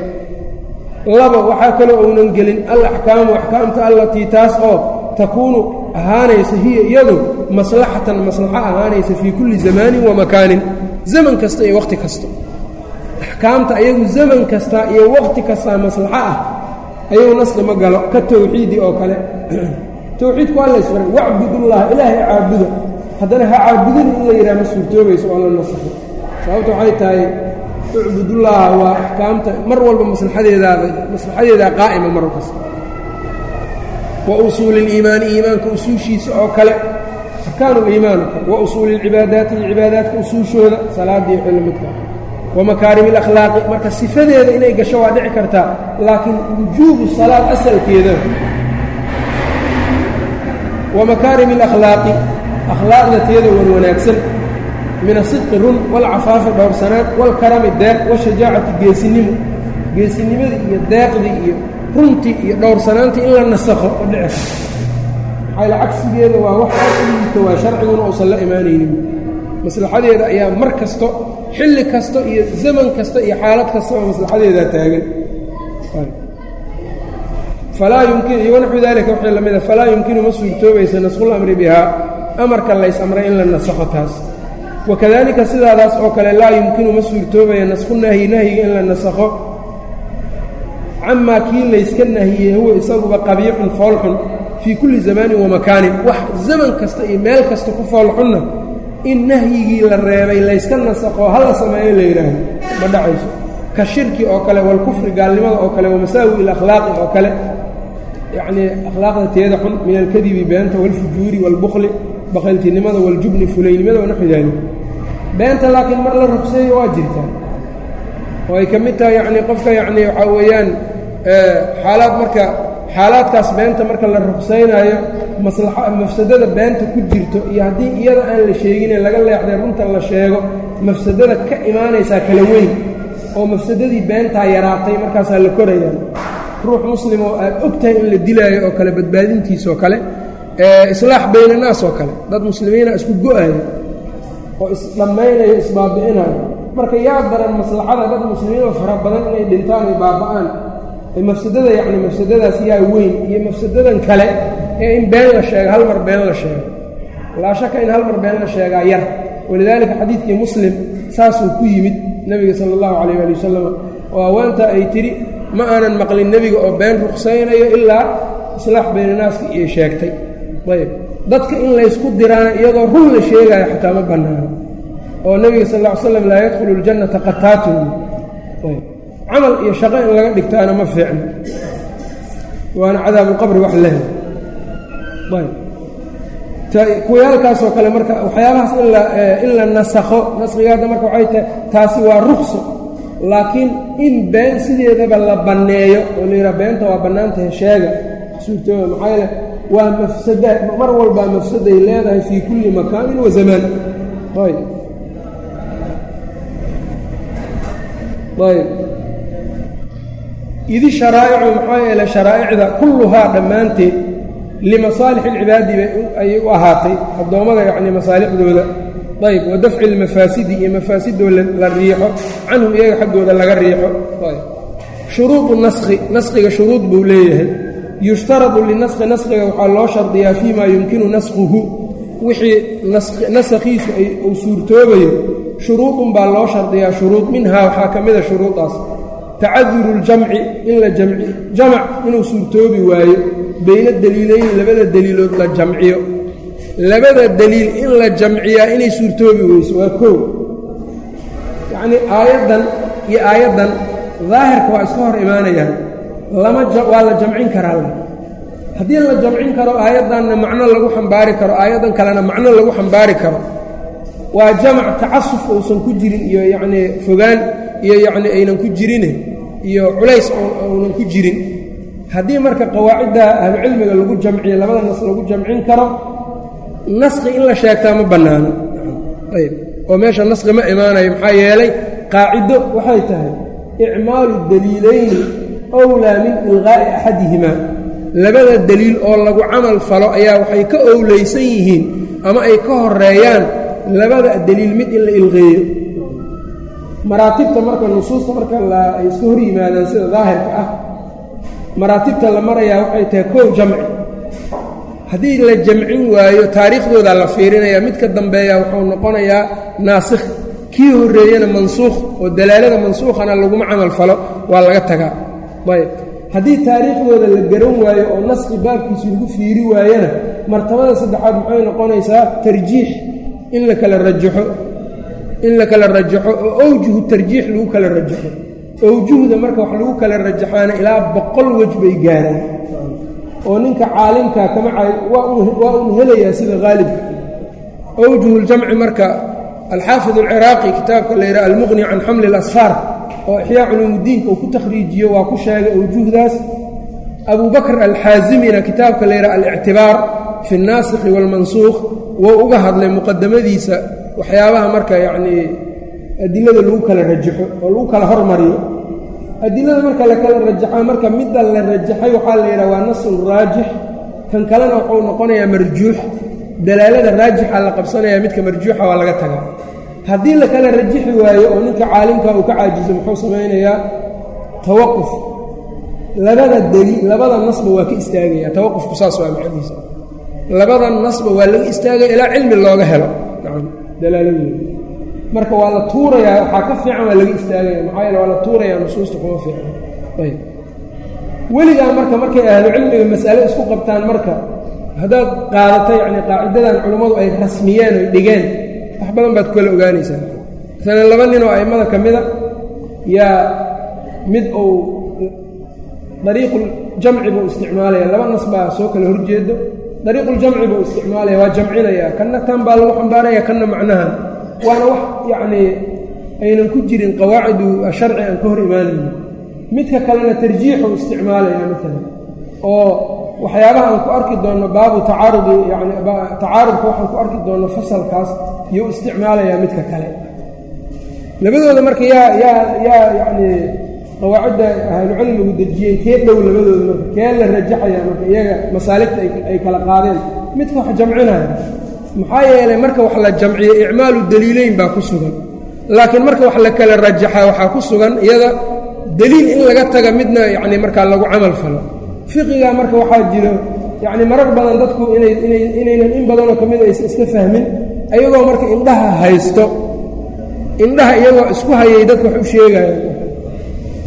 Laba waxaa kaloo ounan gelin alaxkaamu axkaamta allatii taas oo takuunu ahaanaysa hiya iyadu maslaxatan maslaxo ahaanaysa fii kulli zamaanin wa makaanin. Zaman kasta iyo wakhti kasta axkaamta ayagu zaman kasta iyo wakhti kastaa maslaxo ah ayagu naski ma galo ka towxiidi oo kale. *clears throat* Towxiidku waa laysfaray wacbudullah ilaahay caabuda haddana ha caabudin in la yidhaha ma suurtoobayso oo la nasaxo sababta waxay tahay ucbudullaha waa axkaamta mar walba maslaxadeedaada maslaxadeedaa qaa'ima mar kasta wa usuuli اliimaani iimaanka usuushiisa oo kale. Arkaanu liimaan wa usuuli اlcibaadaati iyo cibaadaadka usuushooda salaadii wxii la midka wa makaarim اlakhlaaqi marka sifadeeda inay gasho waa dhici kartaa laakiin wujuubu salaad asalkeeda. Wa makaarimi alakhlaaqi akhlaaqda teeda wan wanaagsan. Min asidqi run walcafaafi dhowrsanaan walkarami deeq washajaacati geesinimo. Geesinimadii iyo deeqdii iyo runtii iyo dhowrsanaantii in la nasakho oo dhici maxayl cagsigeeda waa wax aad u liito waa sharciguna uusan la imaanaynin. Maslaxadeeda ayaa mar kasto xilli kasta iyo zaman kasta iyo xaalad kastaba maslaxadeedaa taagan. Falaa yumkin iyo wanaxu daalika waxay la mida falaa yumkinu ma suurtoobaysa naskhul amri bihaa amarka lays amray in la nasakho taas. Wakadalika sidaadaas oo kale laa yumkinu ma suurtoobaya naskhu nahyi nahyiga in la nasakho. Camaa kii layska nahiyey huwa isaguba qabiixun foolxun fii kulli zamaanin wa makaanin. Wax zaman kasta iyo meel kasta ku foolxunna in nahyigii la reebay layska nasakho hala sameeyo la yidhaahdo ma dhacayso. Ka shirki oo kale walkufri gaalnimada oo kale wamasaawi ilakhlaaqi oo kale. Yacnii akhlaaqda teeda xun min alkadibi beenta walfujuuri waalbukli baqayltinimada waljubni fulaynimada wanaxwi daalik beenta laakiin mar la rugseeyo waa jirtaa oo ay ka mid tahay yacnii qofka yacnii waxaa weeyaan xaalaad marka xaalaadkaas beenta marka la ruqsaynaayo maslaxa mafsadada beenta ku jirto iyo haddii iyada aan la sheegine laga leexday runta la sheego mafsadada ka imaanaysaa kala weyn oo mafsadadii beentaa yaraatay markaasaa la korayaan ruux muslim oo aad og tahay in la dilaayo oo kale badbaadintiisoo kale islaax baynanaas oo kale dad muslimiina isku go'ayo oo isdhammaynayo isbaabi'inayo marka yaa daran maslaxada dad muslimiinoo fara badan inay dhintaan ay baaba'aan mafsadada yacni mafsadadaas yaa weyn iyo mafsadadan kale ee in been la sheego hal mar been la sheego laa shaka in hal mar been la sheegaa yar. Walidaalika xadiidkii muslim saasuu ku yimid nebiga sala allahu calayh ali wasalam oo awaanta ay tidhi ma aanan maqlin nebiga oo been ruqsaynayo ilaa islaax baynanaaska iyo sheegtay. Ayb dadka in laysku diraana iyadoo run la sheegaayo xataa ma bannaano. Oo nebiga sal ll ly slam laa yadkhulu ljannata qataatun camal iyo shaqo in laga dhigtaana ma fiicno waana cadaabuqabri wax leh kuwayaalkaasoo kale marka waxyaabahaas in la nasakho naskhigaadda marka waxay tahay taasi waa rukso laakiin in been sideedaba la banneeyo oo la yidhaha beenta waa bannaantahay sheega. Suurtooda maxaa yeele waa mafsada mar walbaa mafsaday leedahay fii kulli makaanin wa zamaan ayb. Ayb idi sharaa'icu maxaa yeele sharaa'icda kulluhaa dhammaanteed limasaalix ilcibaadi ayay u ahaatay addoommada yacnii masaalixdooda. Ayb wa dafci ilmafaasidi iyo mafaasidoo la riixo canhum iyaga xaggooda laga riixo. Shuruudu naskhi naskhiga shuruud buu leeyahay. Yushtaradu linaskhi naskhiga waxaa loo shardiyaa fii maa yumkinu naskhuhu. Wixii nasakhiisu uu suurtoobayo shuruudun baa loo shardiyaa shuruud minhaa waxaa ka mida shuruudaas tacaduru ljamci in la jamci jamac inuu suurtoobi waayo bayna daliilayni labada daliilood la jamciyo. Labada daliil in la jamciyaa inay suurtoobi weyso waa koow. Yacnii aayaddan iyo aayaddan daahirka waa iska hor imaanayaan. Lama waa la jamcin karaa haddii la jamcin karo aayaddanna macno lagu xambaari karo aayaddan kalena macno lagu xambaari karo. Waa jamac tacasuf uusan ku jirin iyo yacnii fogaan iyo yacnii aynan ku jirine iyo culays uunan ku jirin. Haddii marka qawaacidda ahlucilmiga lagu jamciyo labada nas lagu jamcin karo naskhi in la sheegtaa ma bannaano. Ayb oo meesha naskhi ma imaanayo maxaa yeelay qaacido waxay tahay icmaalu daliilayni owlaa min ilqaa'i axadihimaa. Labada deliil oo lagu camal falo ayaa waxay ka owlaysan yihiin ama ay ka horeeyaan labada deliil mid in la ilqeeyo maraatibta marka nusuusta marka ay iska hor yimaadaan sida daahirka ah maraatibta la marayaa waxay tahay kow jamci. Haddii la jamcin waayo taariikhdoodaa la fiirinaya midka dambeeya wuxuu noqonayaa naasikh kii horreeyena mansuukh oo dalaalada mansuukhana laguma camal falo waa laga tagaa. Ayb. Haddii taariikhdooda la garan waayo oo naskhi baabkiisu lagu fiiri waayona martabada saddexaad maxay noqonaysaa tarjiix in la kala rajaxo in la kala rajaxo oo awjuhu tarjiix lagu kala rajaxo. Awjuhda marka wax lagu kala rajaxaana ilaa boqol wej bay gaaraan. Oo ninka caalimka kama waa un helayaa sida haalibka awjuhu ljamci marka alxaafid alciraaqi kitaabka la yidhaha almuqni can xamli alasfaar oo ixyaa culuumudiinka uu ku takhriijiyo waa ku sheegay awjuhdaas. Abu bakr alxaazimina kitaabka la yidhaha alictibaar fi alnaasikhi waalmansuukh wou uga hadlay muqadamadiisa waxyaabaha marka yacnii adilada lagu kala rajaxo oo lagu kala hormariyo. Adilada marka la kala rajaxo marka midda la rajaxay waxaa la yidhaha waa nasun raajix. Kan kalena wuxuu noqonayaa marjuux. Dalaalada raajixa la qabsanaya midka marjuuxa waa laga tagaa. Haddii la kala rajixi waayo oo ninka caalimka uu ka caajizo muxuu samaynayaa tawaquf labada deli labada nasba waa ka istaagaya. Tawaqufku saas waa macnihiisa. Labada nasba waa laga istaagaya ilaa cilmi looga helo nacam dalaaladooda marka waa la tuurayaa waxaa ka fiican waa laga istaagaya. Maxaa yeele waa la tuurayaa nusuusta kuma fiican ayb weligaa marka markay ahlu cilmiga mas'ale isku qabtaan marka haddaad qaadato yacni qaacidadan culummadu ay rasmiyeen oy dhigeen wax badan baad kala ogaanaysaa. Maalan laba nin oo a'immada ka mida yaa mid uu dariiquljamci buu isticmaalaya. Laba nas baa soo kala horjeedo dariiquljamci buu isticmaalaya waa jamcinaya kanna tan baa lagu xambaaraya kanna macnahan waana wax yacnii aynan ku jirin qawaacidu sharci aan ka hor imaanayno midka kalena tarjiixuu isticmaalaya maalan oo waxyaabaha aan ku arki doonno baabu tacaarudi yani tacaarudka waxaan ku arki doonno fasalkaas iyou isticmaalayaa midka kale labadooda marka yaa yaa yaa yacnii qawaacidda ahlucilmigu dejiyey kee dhow labadooda marka kee la rajaxaya marka iyaga masaaligta ay kala qaadeen? Midka wax jamcinaya maxaa yeelay marka wax la jamciyo icmaalu daliileyn baa ku sugan. Laakiin marka wax la kala rajaxa waxaa ku sugan iyada deliil in laga taga midna yacni markaa lagu camal falo. Fiqiga marka waxaa jiro yacni marar badan dadku inay inay inaynan in badanoo ka mid aysa iska fahmin ayagoo marka indhaha haysto. Indhaha iyagoo isku hayay dadka wax u sheegayaan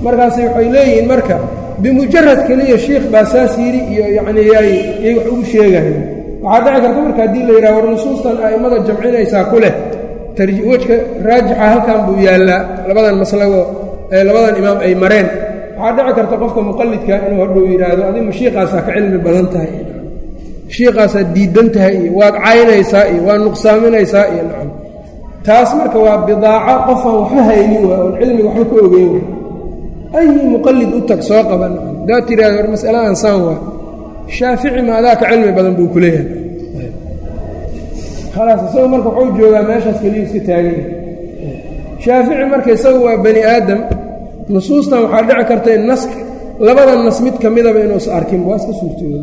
markaasi waxay leeyihiin marka bimujarad keliya shiikh baa saas yidhi iyo yacni yay yay wax ugu sheegayeen waxaa dhici karta marka haddii la yidhaha war nusuustan a'immada jamcinaysaa ku leh. Wejka raajixa halkan buu yaallaa labadan maslago ee labadan imaam ay mareen. Waxaa dhici karta qofka muqalidka inuu hadhuu yidhaahdo adigu shiiqaasaa ka cilmi badan tahay. Shiiqaasaa diidan tahay iyo waad caynaysaa iyo waad nuqsaaminaysaa iyo nacam. Taas marka waa bidaaco qofaan waxba haynin waa oon cilmiga waxba ka ogeyn wa ay muqalid u tag soo qaba nacam haddaad tidhahdo war masaladan saan waa shaafici ma adaa ka cilmi badan buu ku leeyahay khalaas isagu marka wuxuu joogaa meeshaas keliya iska taaganya shaafici marka isagu waa bani aadam nusuustan waxaa dhici karta in nas labada nas mid ka midaba inuusa arkin waa iska suurtooda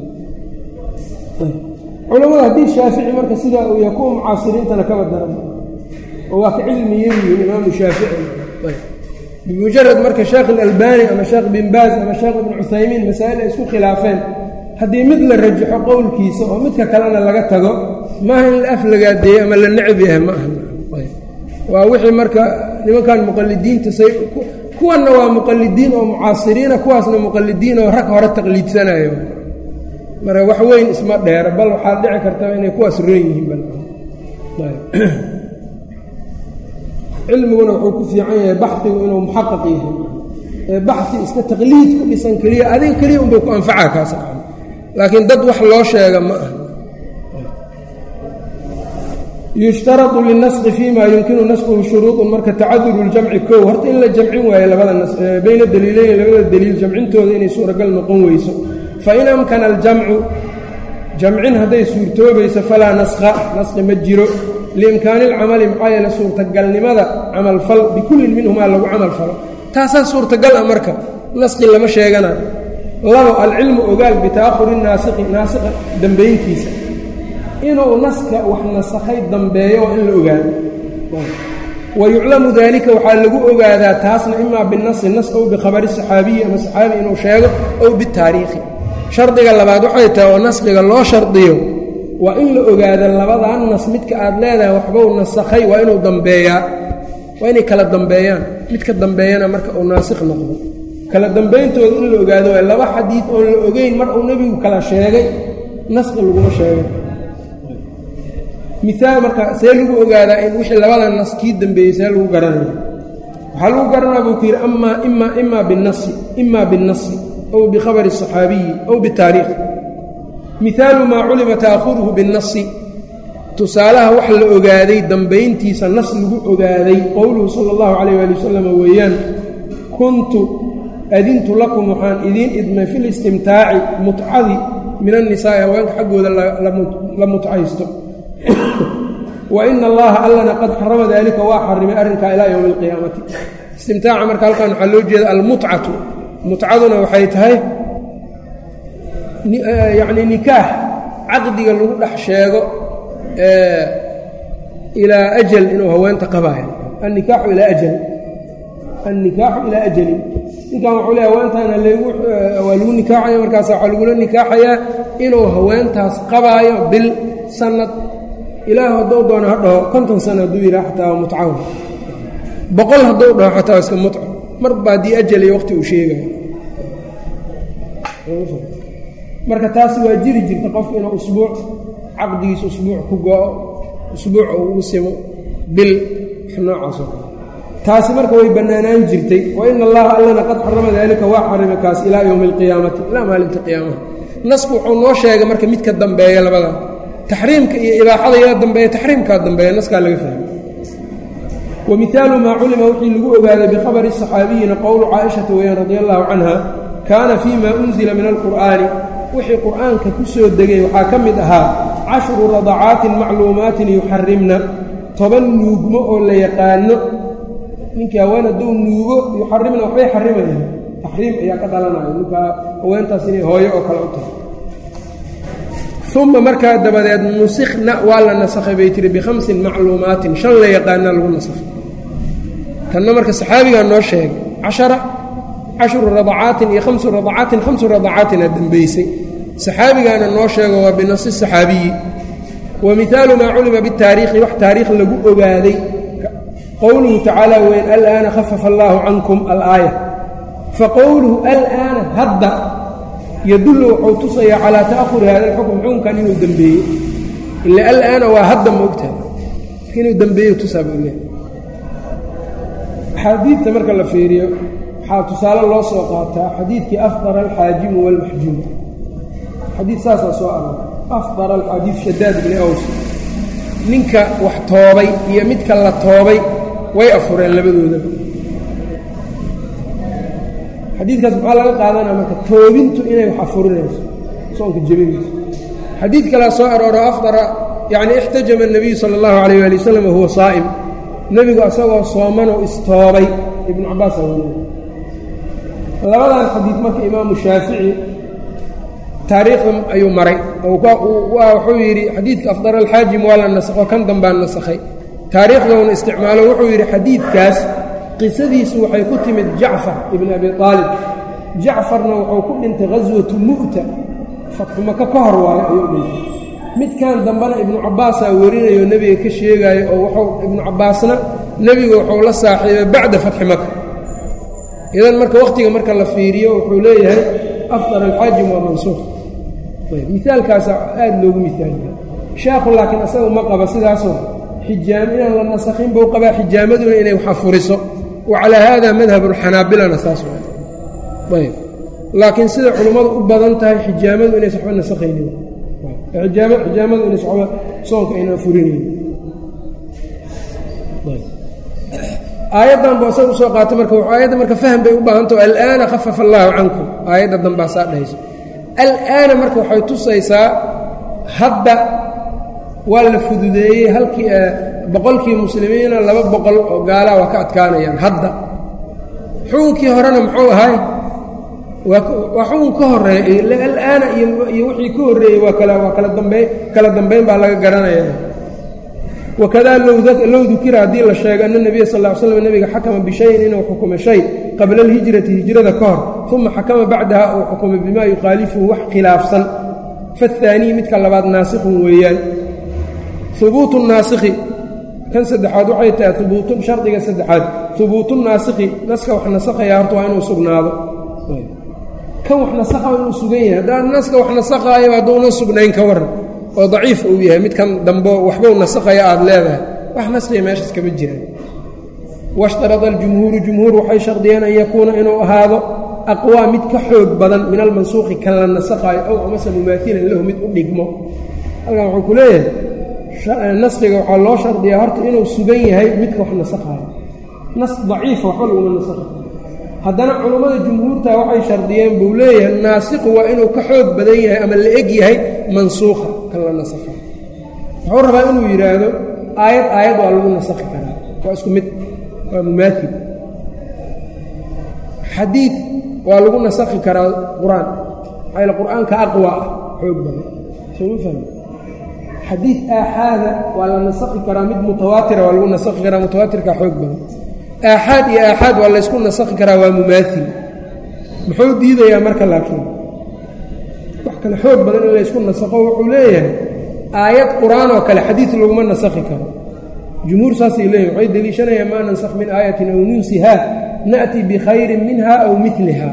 culammada haddii shaafici marka sidaa uu yahay kuwa mucaasiriintana kaba daran oo waa ka cilmi yaryihiin imaamu shaafici bimujarad marka sheekh alalbani ama sheekh bin baaz ama sheekh ibn cuthaymiin masaa'il ay isku khilaafeen haddii mid la rajaxo qowlkiisa oo midka kalena laga tago maaha in la aflagaadeeyo ama la necab yahay ma aha waa wixii marka nimankan muqalidiinta say kuwanna waa muqalidiin oo mucaasiriina kuwaasna muqalidiin oo rag hore taqliidsanayo marka wax weyn isma dheera bal waxaa dhici karta inay kuwaas roon yihiin cilmiguna wuxuu ku fiican yahay baxigu inuu muxaqaq yahay. Ee baxi iska taqliid ku dhisan keliya adiga keliya unbay ku anfacaa kaas laakiin dad wax loo sheega ma aha. Yushtarau linaski fima yumkinu naskuhu shuruudun marka tacaduru ljamci kow. Horta in la jamcin waayo labada bayna daliileyn labada daliil jamcintooda inay suuragal noqon weyso. Fain amkana aljamcu jamcin hadday suurtoobayso falaa naskha naskhi ma jiro liimkaani ilcamali maxaa yeele suurtagalnimada camalfal bikullin minhumaa lagu camal falo taasaa suurtagal ah marka naskhi lama sheeganayo labo alcilmu ogaal bita'ahuri naasikhi naasikha dambayntiisa inuu naska wax nasakhay dambeeyo waa in la ogaado wa yuclamu daalika waxaa lagu ogaadaa taasna imaa binasi nas ow bikhabari saxaabiyi ama saxaabi inuu sheego ow bitaariikhi shardiga labaad waxay tahay oo naskhiga loo shardiyo waa in la ogaada labadan nas midka aada leedahay waxbau nasakhay waa inuu dambeeyaa waa inay kala dambeeyaan. Midka dambeeyana marka uu naasikh noqdo. Kala dambeyntooda in la ogaado waa laba xadiid oon la ogeyn mar uu nebigu kala sheegay naska laguma sheegay. Miaal marka see lagu ogaadaa in wixii labada nas kii dambeeyey see lagu garanaya waxaa lagu garanaa buu ku yidhi amaa ima ima binasi ima binasi aw bikhabari saxaabiyi ow bitaariikhi mihaalu maa culima ta'khuruhu binnasi tusaalaha wax la ogaaday dambayntiisa nas lagu ogaaday qowluhu sala اllahu calayh ali wasalam weeyaan kuntu adintu lakum waxaan idiin idmay fi listimtaaci mutcadii min annisaa'i haweenka xaggooda la mutcaysto. *coughs* Wa ina allaha allana qad xarama daalika waa xarimay arrinkaa ilaa yowmi alqiyaamati istimtaaca marka halkan waxaa loo jeeda almutcatu. Mutcaduna waxay tahay yacni nikaax caqdiga lagu dhex sheego ilaa ajal inuu haweenta qabaayo. Annikaaxu ilaa ajal. Annikaaxu ilaa ajalin ninkan wuxuu le haweentaana waa lagu nikaaxaya markaas waxaa lagula nikaaxayaa inuu haweentaas qabaayo bil sanad. Ilaah hadduu doono ha dhaho konton sana hadduu yidhaha xataa waa boqol hadduu dhaho xataa iska mutco marba haddii ajal iyo waqti uu sheegayo marka taasi waa jiri jirta qofku inuu usbuuc caqdigiisa usbuuc ku go-o usbuuc uu ugu simo bil noocaas taasi marka way bannaanaan jirtay. Wa ina allaha allana qad xarama daalika waa xarima kaas ilaa yowmi alqiyaamati ilaa maalinta qiyaamaha. Nasku wuxuu noo sheegay marka midka dambeeya labada taxriimka iyo ibaaxada yaa dambeeya taxriimkaa dambeeya naskaa laga fahmay wa mihaalu maa culima wixii lagu ogaaday bikhabari saxaabiyina qowlu caaishata weyaan radi allahu canha kaana fii ma unzila min alqur'aani wixii qur'aanka ku soo degay waxaa ka mid ahaa cashru radacaatin macluumaatin yuxarimna toban nuugmo oo la yaqaano. Ninkii haween hadduu nuugo yuxarimna waxbay xarimayaan taxriim ayaa ka dhalanaya ninkaa haweentaas inay hooyo oo kale u tahay. Uma markaa dabadeed nusikna waa la nasakhay bay tihi bikhamsin macluumaatin shan la yaqaana lagu nasakhay. Tanna marka saxaabigaa noo sheegay cashara cashru radacaatin iyo khamsu radacaatin khamsu radacaatina dembaysay saxaabigaana noo sheego waa binasi saxaabiyi. Wa mihaalu maa culima bitaariikhi wax taariikh lagu ogaaday. Qowluhu tacaala weyn alaana khafafa allaahu cankum alaaya faqowluhu alaana hadda yadullu wuxuu tusayaa calaa ta'ahuri hada alxukm xukunkan inuu dembeeyey ila alaana waa hadda ma ogtahay. Inuu dembeeyo tusaa buu leehay axaadiidta marka la fiiriyo waxaa tusaale loo soo qaataa xadiidkii afdara alxaajimu waalmaxjuum xadiid saasaa soo aroora afdara alxadiid shadaad bni aws ninka wax toobay iyo midka la toobay way afureen labadoodaba xadiidkaas maxaa laga qaadanaya marka toobintu inay wax afurinayso soonka jebinayso xadiid kalea soo arooro afdara yacni ixtajama الnabiyu salى اllahu alayh ali wasalam wahuwa saa'im nebigu asagoo soomanoo istoobay ibnu cabaas awan labadan xadiid marka imaamu shaafici taariikhda ayuu maray wuxuu yidhi xadiidka afdar alxaajim waa la nasakho kan dambaan nasakhay. Taariikhdoona isticmaalo wuxuu yidhi xadiidkaas qisadiisu waxay ku timid jacfar ibn abi aalib jacfarna wuxuu ku dhintay ghaswatu mu'ta fatxumaka ka hor waayo ayuu dhintay. Midkan dambena ibnu cabbaasaa werinayo nebiga ka sheegaayo oo wuxuu ibnu cabbaasna nebiga wuxuu la saaxiibay bacda fatxi maka idan marka wakhtiga marka la fiiriyo wuxuu leeyahay afdar alxaajim waa mansuuq miaalkaasa aad loogu miaaliya sheekhu laakiin asaga ma qaba sidaasoo xijaam inaan la nasakhin buu qabaa xijaamaduna inay wax afuriso wa calaa haada madhabulxanaabilana saas ayb laakiin sida culummadu u badan tahay xijaamadu inays waxba nasakhaynin xijaamadu inays waba soonka ayna afurinaynin aayaddan buu asaga u soo qaatay marka aayadda marka faham bay u baahantao alaana khafafa allaahu cankum. Aayadda danbaa saa dhahayso alaana marka waxay tusaysaa hadda waa la fududeeyey halkii boqolkii muslimiina laba boqol oo gaalaa waa ka adkaanayaan hadda xukunkii horena muxuu ahay? Waa xukun ka horreeya alaana iyo wixii ka horreeyey waa kala waa kala dambeyn kala dambeyn baa laga garanaya wakada low dukira haddii la sheego ana nebiya sal ly slam nebiga xakama bishayin inuu xukumay shay qabla alhijrati hijrada ka hor uma xakama bacdaha uu xukumay bimaa yukhaalifuhu wax khilaafsan faathaaniyi midka labaad naasikhun weeyaan hubuutu naasikhi kan saddexaad waxay tahay hubuutu shardiga saddexaad hubuutu naasikhi naska wax nasakhaya horta waa inuu sugnaado kan wax nasakha inuu sugan yahay haddaan naska wax nasakhaayo hadduuna sugnayn ka waran oo daciif uu yahay midkan dambo waxbuu nasakhaya aada leedahay. Wax naskhiya meeshaas kama jiraan washtarada aljumhuuru jumhuur waxay shardiyeen an yakuuna inuu ahaado aqwaa mid ka xoog badan min almansuuqi kan la nasakhaayo ow amase mumaailan lahu mid u dhigmo. Halkan wuxuu ku leeyahay naskhiga waxaa loo shardiyaa horta inuu sugan yahay midka wax nasakhaayo nas daciifa waxba laguma nasakhayo haddana culummada jumhuurta waxay shardiyeen buu leeyahay naasiqu waa inuu ka xoog badan yahay ama la eg yahay mansuukha kan la nasakha wuxuu rabaa inuu yidhaahdo aayad aayad waa lagu nasakhi karaa. Waa isku mid waa mumaail xadiid waa lagu nasakhi karaa qur'aan. Maxaa yaele qur'aanka aqwa ah xoog badan. Sooma fahmi xadiid aaxaada waa la nasakhi karaa mid mutawaatira waa lagu nasakhi karaa mutawaatirka xoog badan. Aaxaad iyo aaxaad waa laysku nasakhi karaa waa mumaail muxuu diidayaa marka laakiin kale xoog badan in laysku nasakho wuxuu leeyahay aayad qur'aan oo kale xadiid laguma nasakhi karo. Jumhuur saasay leeyihiin waxay deliishanayaan maa nansakh min aayatin aw nunsihaa na'ti bikhayrin minha aw miliha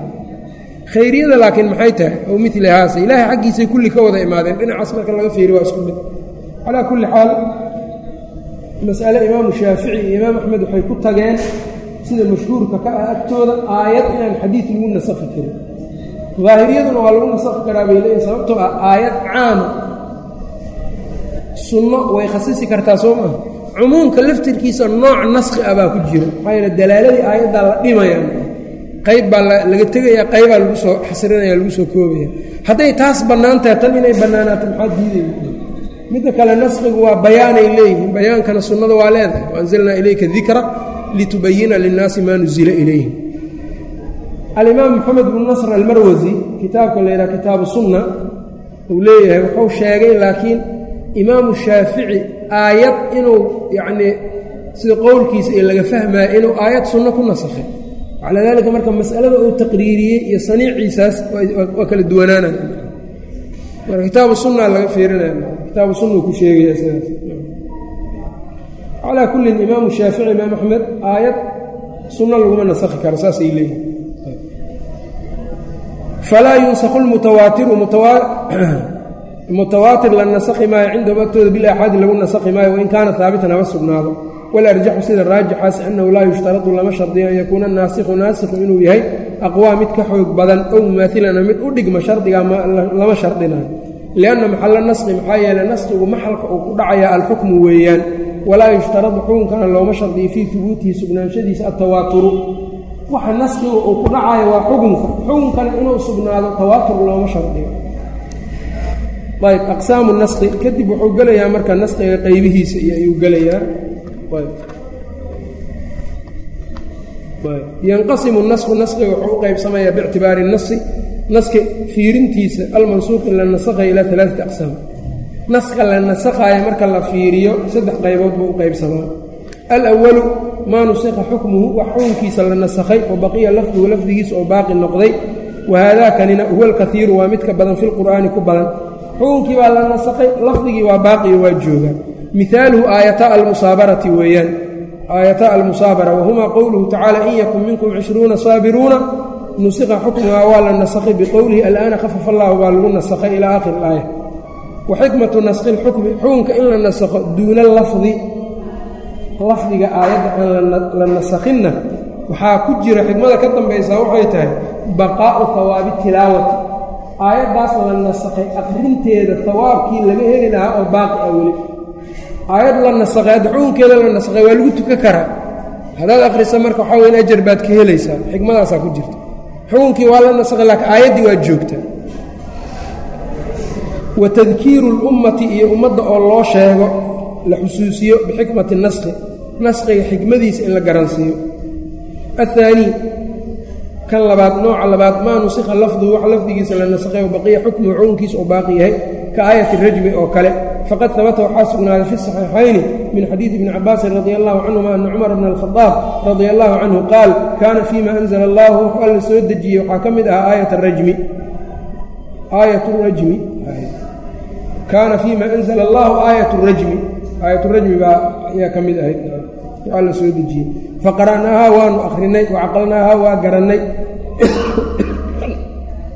khayriyada laakiin maxay tahay aw milihaase ilaahay xaggiisay kulli ka wada imaadeen dhinacaas marka laga fiiri waa isku mid. Calaa kulli xaal mas'ale imaamu shaafici iyo imaam axmed waxay ku tageen sida mashhuurka ka ah agtooda aayad inaan xadiid lagu nasakhi karin daahiriyaduna waa lagu nasakhi karaa bay leeyihiin sababtoo ah aayad caama sunno way khasisi kartaa soo maaha cumuumka laftirkiisa nooc naskhi ah baa ku jira. Maxaa yeele dalaaladii aayaddaa la dhimayaan qayb baa laga tegaya qaybaa lagu soo xasrinaya lagu soo koobaya hadday taas bannaan tan inay bannaanaato maxaa diidaya midda kale naskhigu waa bayaanay leeyihiin. Bayaankana sunnada waa leedahay. Waanzalnaa ilayka dikra litubayina linnaasi maa nuzila ilayhim alimaam moxamed bnu nasr almarwasi kitaabka la yidhaha kitaabu sunna uu leeyahay wuxuu sheegay laakiin imaamu shaafici aayad inuu yacnii sida qowlkiisa iyo laga fahmaya inuu aayad sunno ku nasakhay. Calaa daalika marka mas'alada uu taqriiriyey iyo saniiciisaas waa kala duwanaanaya kitaabu sunna laga fiirinaya kitaabu sunna ku sheegaya sidaas. Calaa kullin imaamu shaafici imaam axmed aayad sunno laguma nasakhi karo saasay leeyihiin falaa yunsakhu lmutawaatiru mutawaatir la nasakhi maayo cindahum agtooda bilaaxaadi lagu nasakhi maayo wain kaana haabitan haba sugnaado walarjaxu sida raajixaas annahu laa yushtaradu lama shardiyo an yakuuna naasikhu naasikhu inuu yahay aqwaa mid ka xoog badan ow mumaailan mid u dhigma shardiga lama shardinayo lianna maxalla naskhi maxaa yeeley naskhigu maxalka uu ku dhacaya alxukmu weeyaan walaa yushtaradu xukunkana looma shardiyo fii hubuutihi sugnaanshadiisa atawaaturu waxa naskiga uu ku dhacayo waa xukunka. Xukunkana inuu sugnaado tawaatur looma shardiyo. Ayb aqsaamu naskhi kadib wuxuu gelayaa marka naskiga qaybihiisa iyo ayuu gelayaa. Yanqasimu nasku naskiga wuxuu u qaybsamayaa biictibaari nasi. Naska fiirintiisa almansuuq la nasakhayo ilaa alaaati aqsaam. Naska la nasakhaayo marka la fiiriyo saddex qaybood buu u qaybsamaa. Alawalu maa nusikha xukmuhu wax xukunkiisa la nasakhay oo baqiya lafduhu lafdigiisa oo baaqi noqday. Wahaadaakanina huwa alkaiiru waa midka badan filqur'aani ku badan. Xukunkii baa la nasakhay lafdigii waa baaqiyo waa jooga. Mihaaluhu aayata almusaabarati weeyaan. Aayata almusaabara wahumaa qowluhu tacaala in yakun minkum cishruuna saabiruuna. Nusikha xukmuhaa waa la nasakhay biqowlihi alaana khafafa allaahu baa lagu nasakhay ilaa aakhiri ilaaya wa xikmatu naskhi lxukmi xukunka in la nasakho duuna lafdi lafdiga aayadda aan la nasakhinna waxaa ku jira xikmada ka dambaysa waxay tahay baqaa'u hawaabi tilaawati. Aayaddaas la nasakhay aqrinteeda hawaabkii laga heli lahaa oo baaqi ah weli. Aayad la nasakhay hadda xukunkeeda la nasakhay waa lagu tukan karaa haddaad akhrisa marka waxaa weyn ajar baad ka helaysaa. Xikmadaasaa ku jirta. Xukunkii waa la nasakhay laakiin aayaddii waa joogta. Wa tadkiiru lummati iyo ummadda oo loo sheego la xusuusiyo bixikmati naskhi naskhiga xikmadiisa in la garansiiyo. Ahaanii kan labaad nooca labaad maa nusikha lafduhu wax lafdigiisa la naskhay o baqiya xukmuhu cownkiisa oo baaqi yahay ka aayati rajmi oo kale. Faqad habata waxaa sugnaaday fi saxiixayni min xadiidi ibni cabaasin radi allahu canhuma ana cumara bna alkhadaab radia allahu canhu qaal kaana fii ma anzala allahu wuxuu alla soo dejiyey waxaa ka mid ahaa aayat arajmi aayat rajmi kaana fii ma anzala allahu aayat rajmi aayat rajmi baa ayaa ka mid ahayd. Alla soo dejiyey. Faqara'naahaa waanu akhrinay wacaqalnaahaa waa garannay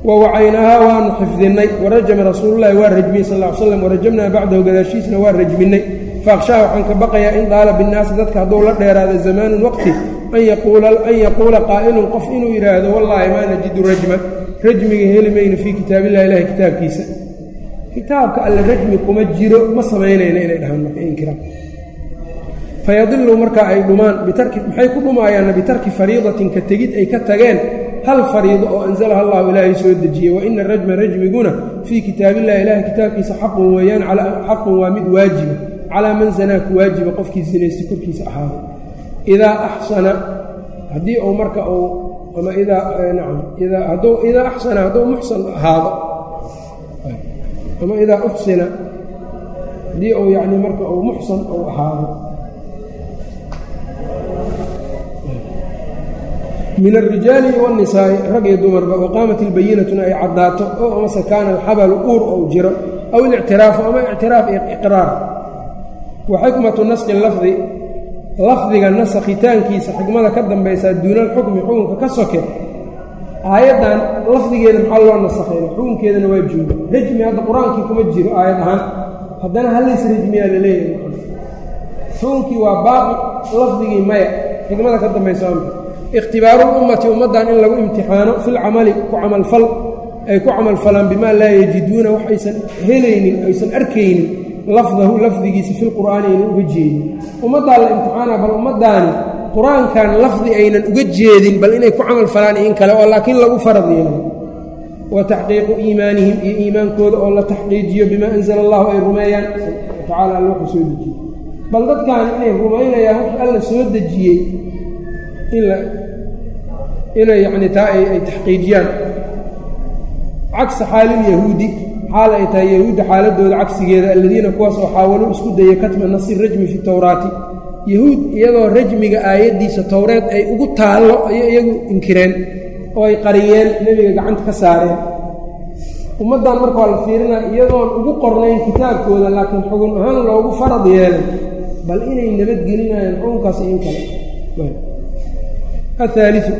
wa wacaynaahaa waanu xifdinnay. Warajama rasuululahi waa rajmiyey sal ly slam warajamnaa bacdahu gadaashiisna waa rajminnay. Faaqshaa waxaan ka baqayaa in daala binnaasi dadka hadduu la dheeraado zamaanun waqti an yaquula qaa'ilun qof inuu yidhaahdo wallaahi maa najidu rajma rajmiga heli mayno fii kitaabillahi ilahi kitaabkiisa kitaabka alle rajmi kuma jiro ma samaynayna inay dhahaan marka inkiraan fayadiluu markaa ay dhumaan bitarki maxay ku dhumaayaanna bitarki fariidatin ka tegid ay ka tageen? Hal fariido oo anzalaha allahu ilaahay soo dejiyey wa ina rajma rajmiguna fii kitaabillahi ilahay kitaabkiisa xaqun weeyaan xaqun waa mid waajiba calaa man zanaa ku waajiba qofkii sinaysta korkiisa ahaado idaa axsana haddii uu marka uu ama idaa nacam idaa hadduu idaa axsana hadduu muxsan ahaado ama idaa uxsina haddii uu yacni marka uu muxsan uu ahaado. Min alrijaali waاnnisaa'i rag iyo dumarba waqaamat ilbayinatuna ay caddaato oo amase kaana alxabalu uur ou jiro aw ilictiraafu ama ictiraaf iyo iqraar. Wa xikmatu nasqi lafdi lafdiga nasakhitaankiisa xikmada ka dambaysaa duuna alxukmi xukunka ka soke aayaddan lafdigeeda maxaa loo nasakhay? Xukunkeedana waa jooga rajmi hadda qur'aankii kuma jiro aayad ahaan. Haddana hallays rajmiyaa la leeyahay. Xukunkii waa baaqi lafdigii maya. Xikmada ka dambaysa ikhtibaaruulummati ummaddan in lagu imtixaano filcamali ku camalfal ay ku camalfalaan bimaa laa yajiduuna wax aysan helaynin aysan arkaynin lafdahu lafdigiisa filqur'aani aynan uga jeedin. Ummaddaa la imtixaana bal ummaddaani qur'aankan lafdi aynan uga jeedin bal inay ku camalfalaan in kale oo laakiin lagu farad yeelay wa taxqiiqu iimaanihim iyo iimaankooda oo la taxqiijiyo bimaa anzala allahu ay rumeeyaan. Tacala alla wuxuu soo dejiyey. Bal dadkan inay rumaynayaan wax alla soo dejiyey inay yani taa ay taxqiijiyaan. Cagsa xaalilyahuudi xaal ay tahay yahuudda xaaladooda cagsigeeda aladiina kuwaas oo xaawaluu isku dayay katma nasi rajmi fi towraati yahuud iyadoo rajmiga aayaddiisa towreed ay ugu taallo ayay iyagu inkireen oo ay qariyeen nebiga gacanta ka saareen. Ummaddan marka waa la fiirinaa iyadoon ugu qornayn kitaabkooda laakiin xugun ahaan loogu farad yeelay bal inay nabadgelinayaan xukunkaas in kale. Ahaaliu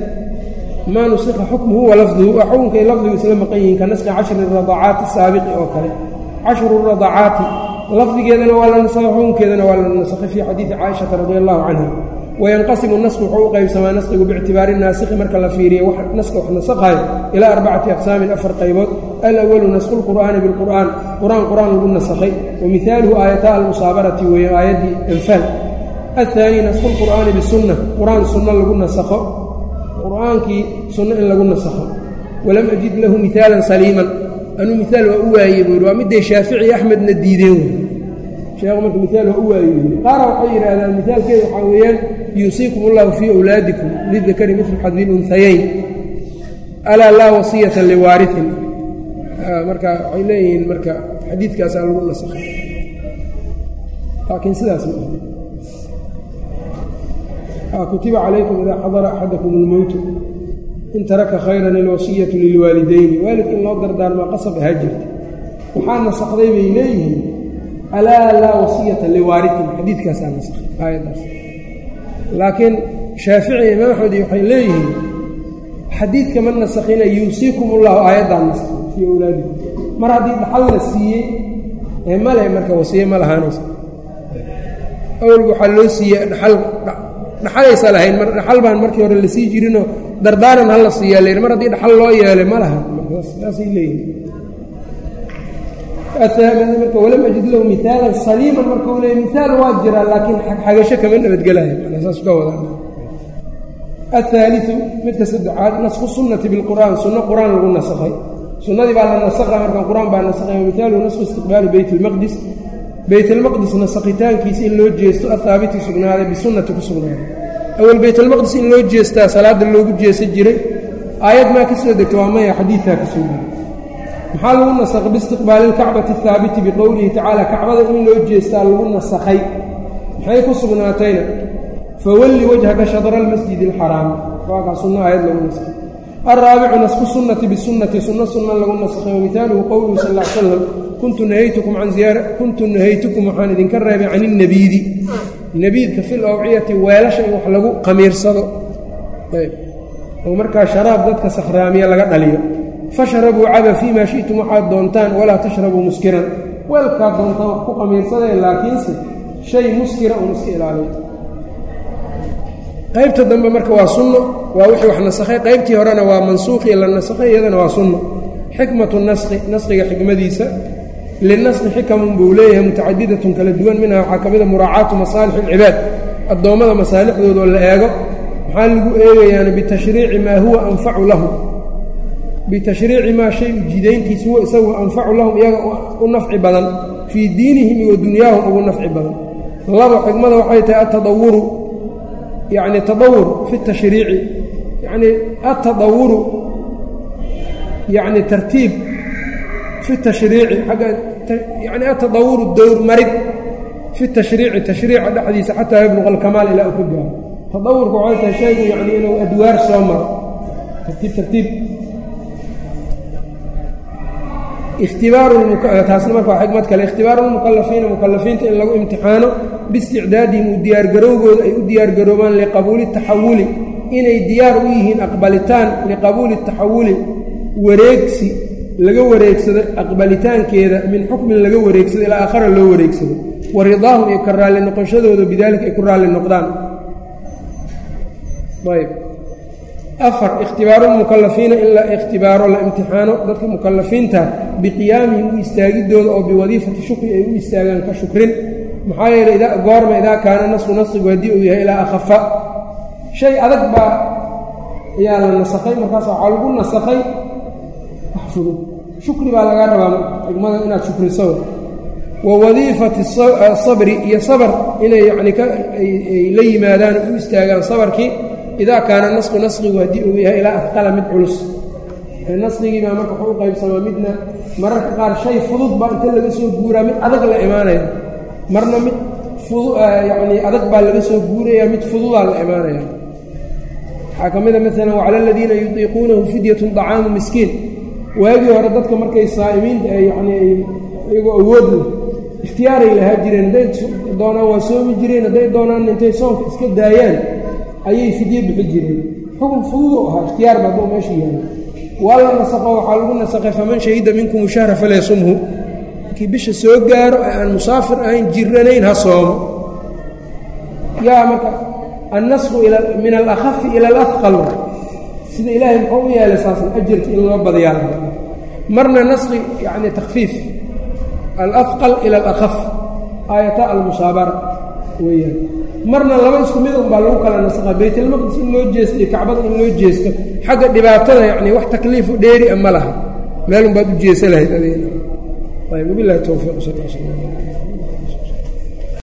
maa nusikha xukmuhu wa lafduhu waa xukunkay lafdigu isla maqan yihiin ka naskhi cashri radacaati saabiqi oo kale. Cashru radacaati lafdigeedana waa la nasakhay xukunkeedana waa la nasakhay fii xadiidi caaishata radi allahu canha wayanqasimu nasku wuxuu u qaybsamaa nasqigu biictibaari naasikhi marka la fiiriya naska wax nasakhayo ilaa arbacati aqsaamin afar qaybood. Alawalu nasqu lqur'aani bilqur'aan qur'aan lagu nasakhay wa mihaaluhu aayata almusaabarati weeye aayaddii anfaal ahaani nasqu lqur'aani bisunna qur'aan lagu nasakho qur'aankii in lagu nasakho walam ajid lahu mihaalan saliiman. Anuu mihaal waa u waayey buu yidhi waa midday shaafici axmedna diideen wey sheekhu marka miaal waa u waayoyey qaara waxay yidhaahdaan miaalkeeda waxaa weeyaan yuusiikum ullahu fii awlaadikum lidakari mil xadi lunhayayn alaa laa wasiyata liwaariin ah, marka waxay leeyihiin marka xadiidkaasaa lagu naskay laakiin sidaas ma ah, kutiba calaykum idaa xadara axadakum almowtu in taraka khayran alwasiyatu lilwaalidayni. Waalidka in loo dardaarmaa qasab ahaa jirta. Waxaa nasakday bay leeyihiin alaa laa wasiyata liwaariin xadiidkaasaa aayaddaas. Laakiin shaafici imaam axmedi waxay leeyihiin xadiidka ma nasakhina yuusiikum ullahu aayaddaa nasakhay fii awlaadikum mar haddii dhaxal la siiyey ee male marka wasiye ma lahaanaysa awalba waxaa loo siiyey dhaxal dhaxalaysa lahayn dhaxal baan markii hore la sii jirinoo dardaaran hala siiyaa layidhi mar haddii dhaxal loo yeelay ma laha. Saasay leeyihiin marka walam ajid lahu mihaalan saliiman marka uu leey mihaal waa jiraa laakiin xagasho kama nabadgelayo saas ka wada ahaaliu midka saddexaad nasku sunnati bilqur'aan sunno qur'aan lagu nasakhay sunnadii baa la nasakha marka qur'aan baa nasakhay wamihaaluhu nasku istiqbaali beyt ilmaqdis beytalmaqdis nasakhitaankiisa in loo jeesto ahaabiti sugnaaday bisunnati ku sugnaaday awal beytalmaqdis in loo jeestaa salaadda loogu jeesan jiray aayad maa ka soo degta waa maya xadiidaa ka soo degay maxaa lagu nasakhay biistiqbaali ilkacbati ahaabiti biqowlihi tacaala kacbada in loo jeestaa lagu nasakhay. Maxay ku sugnaatayna? Fawalli wajhaka shadra almasjidi alxaraam waakaa sunno aayad lagu nasakhay. Alraabicu nasku sunnati bisunnati sunno sunna lagu nasakhay. Wamihaaluhu qowluhu sal l slam kuntu nahaytukum can ziyaara kuntu nahaytukum waxaan idinka reebay can ilnabiidi nabiidka fil awciyati weelasha in wax lagu qamiirsado. Oo markaa sharaab dadka sakhraamiya laga dhaliyo fashrabuu caba fii maa shi'tum waxaad doontaan walaa tashrabuu muskiran. Weelkaad doontaan wax ku qamiirsadee laakiinse shay muskira uun iska ilaaliyo. Qaybta dambe marka waa sunno waa wixii wax nasakhay. Qaybtii horena waa mansuuqii la nasakhay iyadana waa sunno. Xikmatu naskhi naskhiga xikmadiisa. Linaskhi xikamun buu leeyahay mutacadidatun kala duwan minha waxaa ka mida muraacaatu masaalix alcibaad. Addoommada masaalixdoodoo la eego maxaa lagu eegayaana bitashriici maa huwa anfacu lahum bitashriici maa shay ujidayntiisa huwa isagu anfacu lahum iyaga u nafci badan fii diinihim iyo dunyaahum ugu nafci badan laba xigmada waxay tahay atadawuru yacni tadawur fi tashriici yacni atadawuru yacni tartiib fi tashriici agga yani atadawuru dowr marid fi tashriici tashriica dhexdiisa xataa yabluqa ilaa ka gaaro tadawurka waxay tahay shaygu yani inuu adwaar soo maro tartiib tartiib taasna marka waa xikmad kale ikhtibaaru lmukalafiina mukalafiinta in lagu imtixaano biisticdaadihim u diyaargarowgooda ay u diyaargaroobaan liqabuuli taxawuli inay diyaar u yihiin aqbalitaan liqabuuli taxawuli wareegsi laga wareegsado aqbalitaankeeda min xukmin laga wareegsado ilaa aakhara loo wareegsado wa ridaahum iyo ka raalli noqoshadooda bidaalika ay ku raalli noqdaan afar ikhtibaaruulmukalafiina in la ikhtibaaro la imtixaano. Dadka mukalafiinta biqiyaamihim u istaagidooda oo biwadiifati shukri ay u istaagaan ka shukrin. Maxaa yeeley goorma idaa kaana nasku nasigu haddii uu yahay ilaa akhafa shay adag baa ayaa la nasakhay markaas waxaa lagu nasakhay. Wax fudud shukri baa lagaa rabaa xigmada inaad shukriso. Wa wadiifati sabri iyo sabar inay yacni ay la yimaadaan u istaagaan sabarkii idaa kaana nasqu nasqigu haddii uu yahay ilaa afqala mid culus nasqigiibaa marka wuxuu u qaybsamaa midna mararka qaar shay fudud baa inta laga soo guuraa mid adag la imaanaya marna mid yacni adag baa laga soo guuraya mid fududaa la imaanaya waxaa ka mida maalan wacala aladiina yutiiquunahu fidyatun طacaamu miskiin waagii hore dadka markay saa'imiinta yani iyagoo awood leh ikhtiyaaray lahaa jireen hadday doonaan waa soomi jireen hadday doonaan intay soonka iska daayaan ayay fidye bixi jireen. Xukun fududuu ahaa ikhtiyaar ba hadduu meesha yahay waa la nasaqo waxaa lagu nasaqay faman shahida minkum shahra falyasumhu. Markii bisha soo gaaro ee aan musaafir ahayn jiranayn ha soomo. Yaa marka annasqu min alakhafi ila alafqal sida ilaahay muxuu u yeelay saasna ajarki in loo badayaa marna nasqi yacni takfiif alafqal ila alakhaf. Aayata almusaabara weeyaan. Marna laba isku mid un baa lagu kala nasqa baytalmaqdis in loo jeesto iyo kacbada in loo jeesto xagga dhibaatada yacni wax takliifu dheeri a ma laha. Meelun baad u jeesa lahayd adeena ayb wabilahi towfiiq sal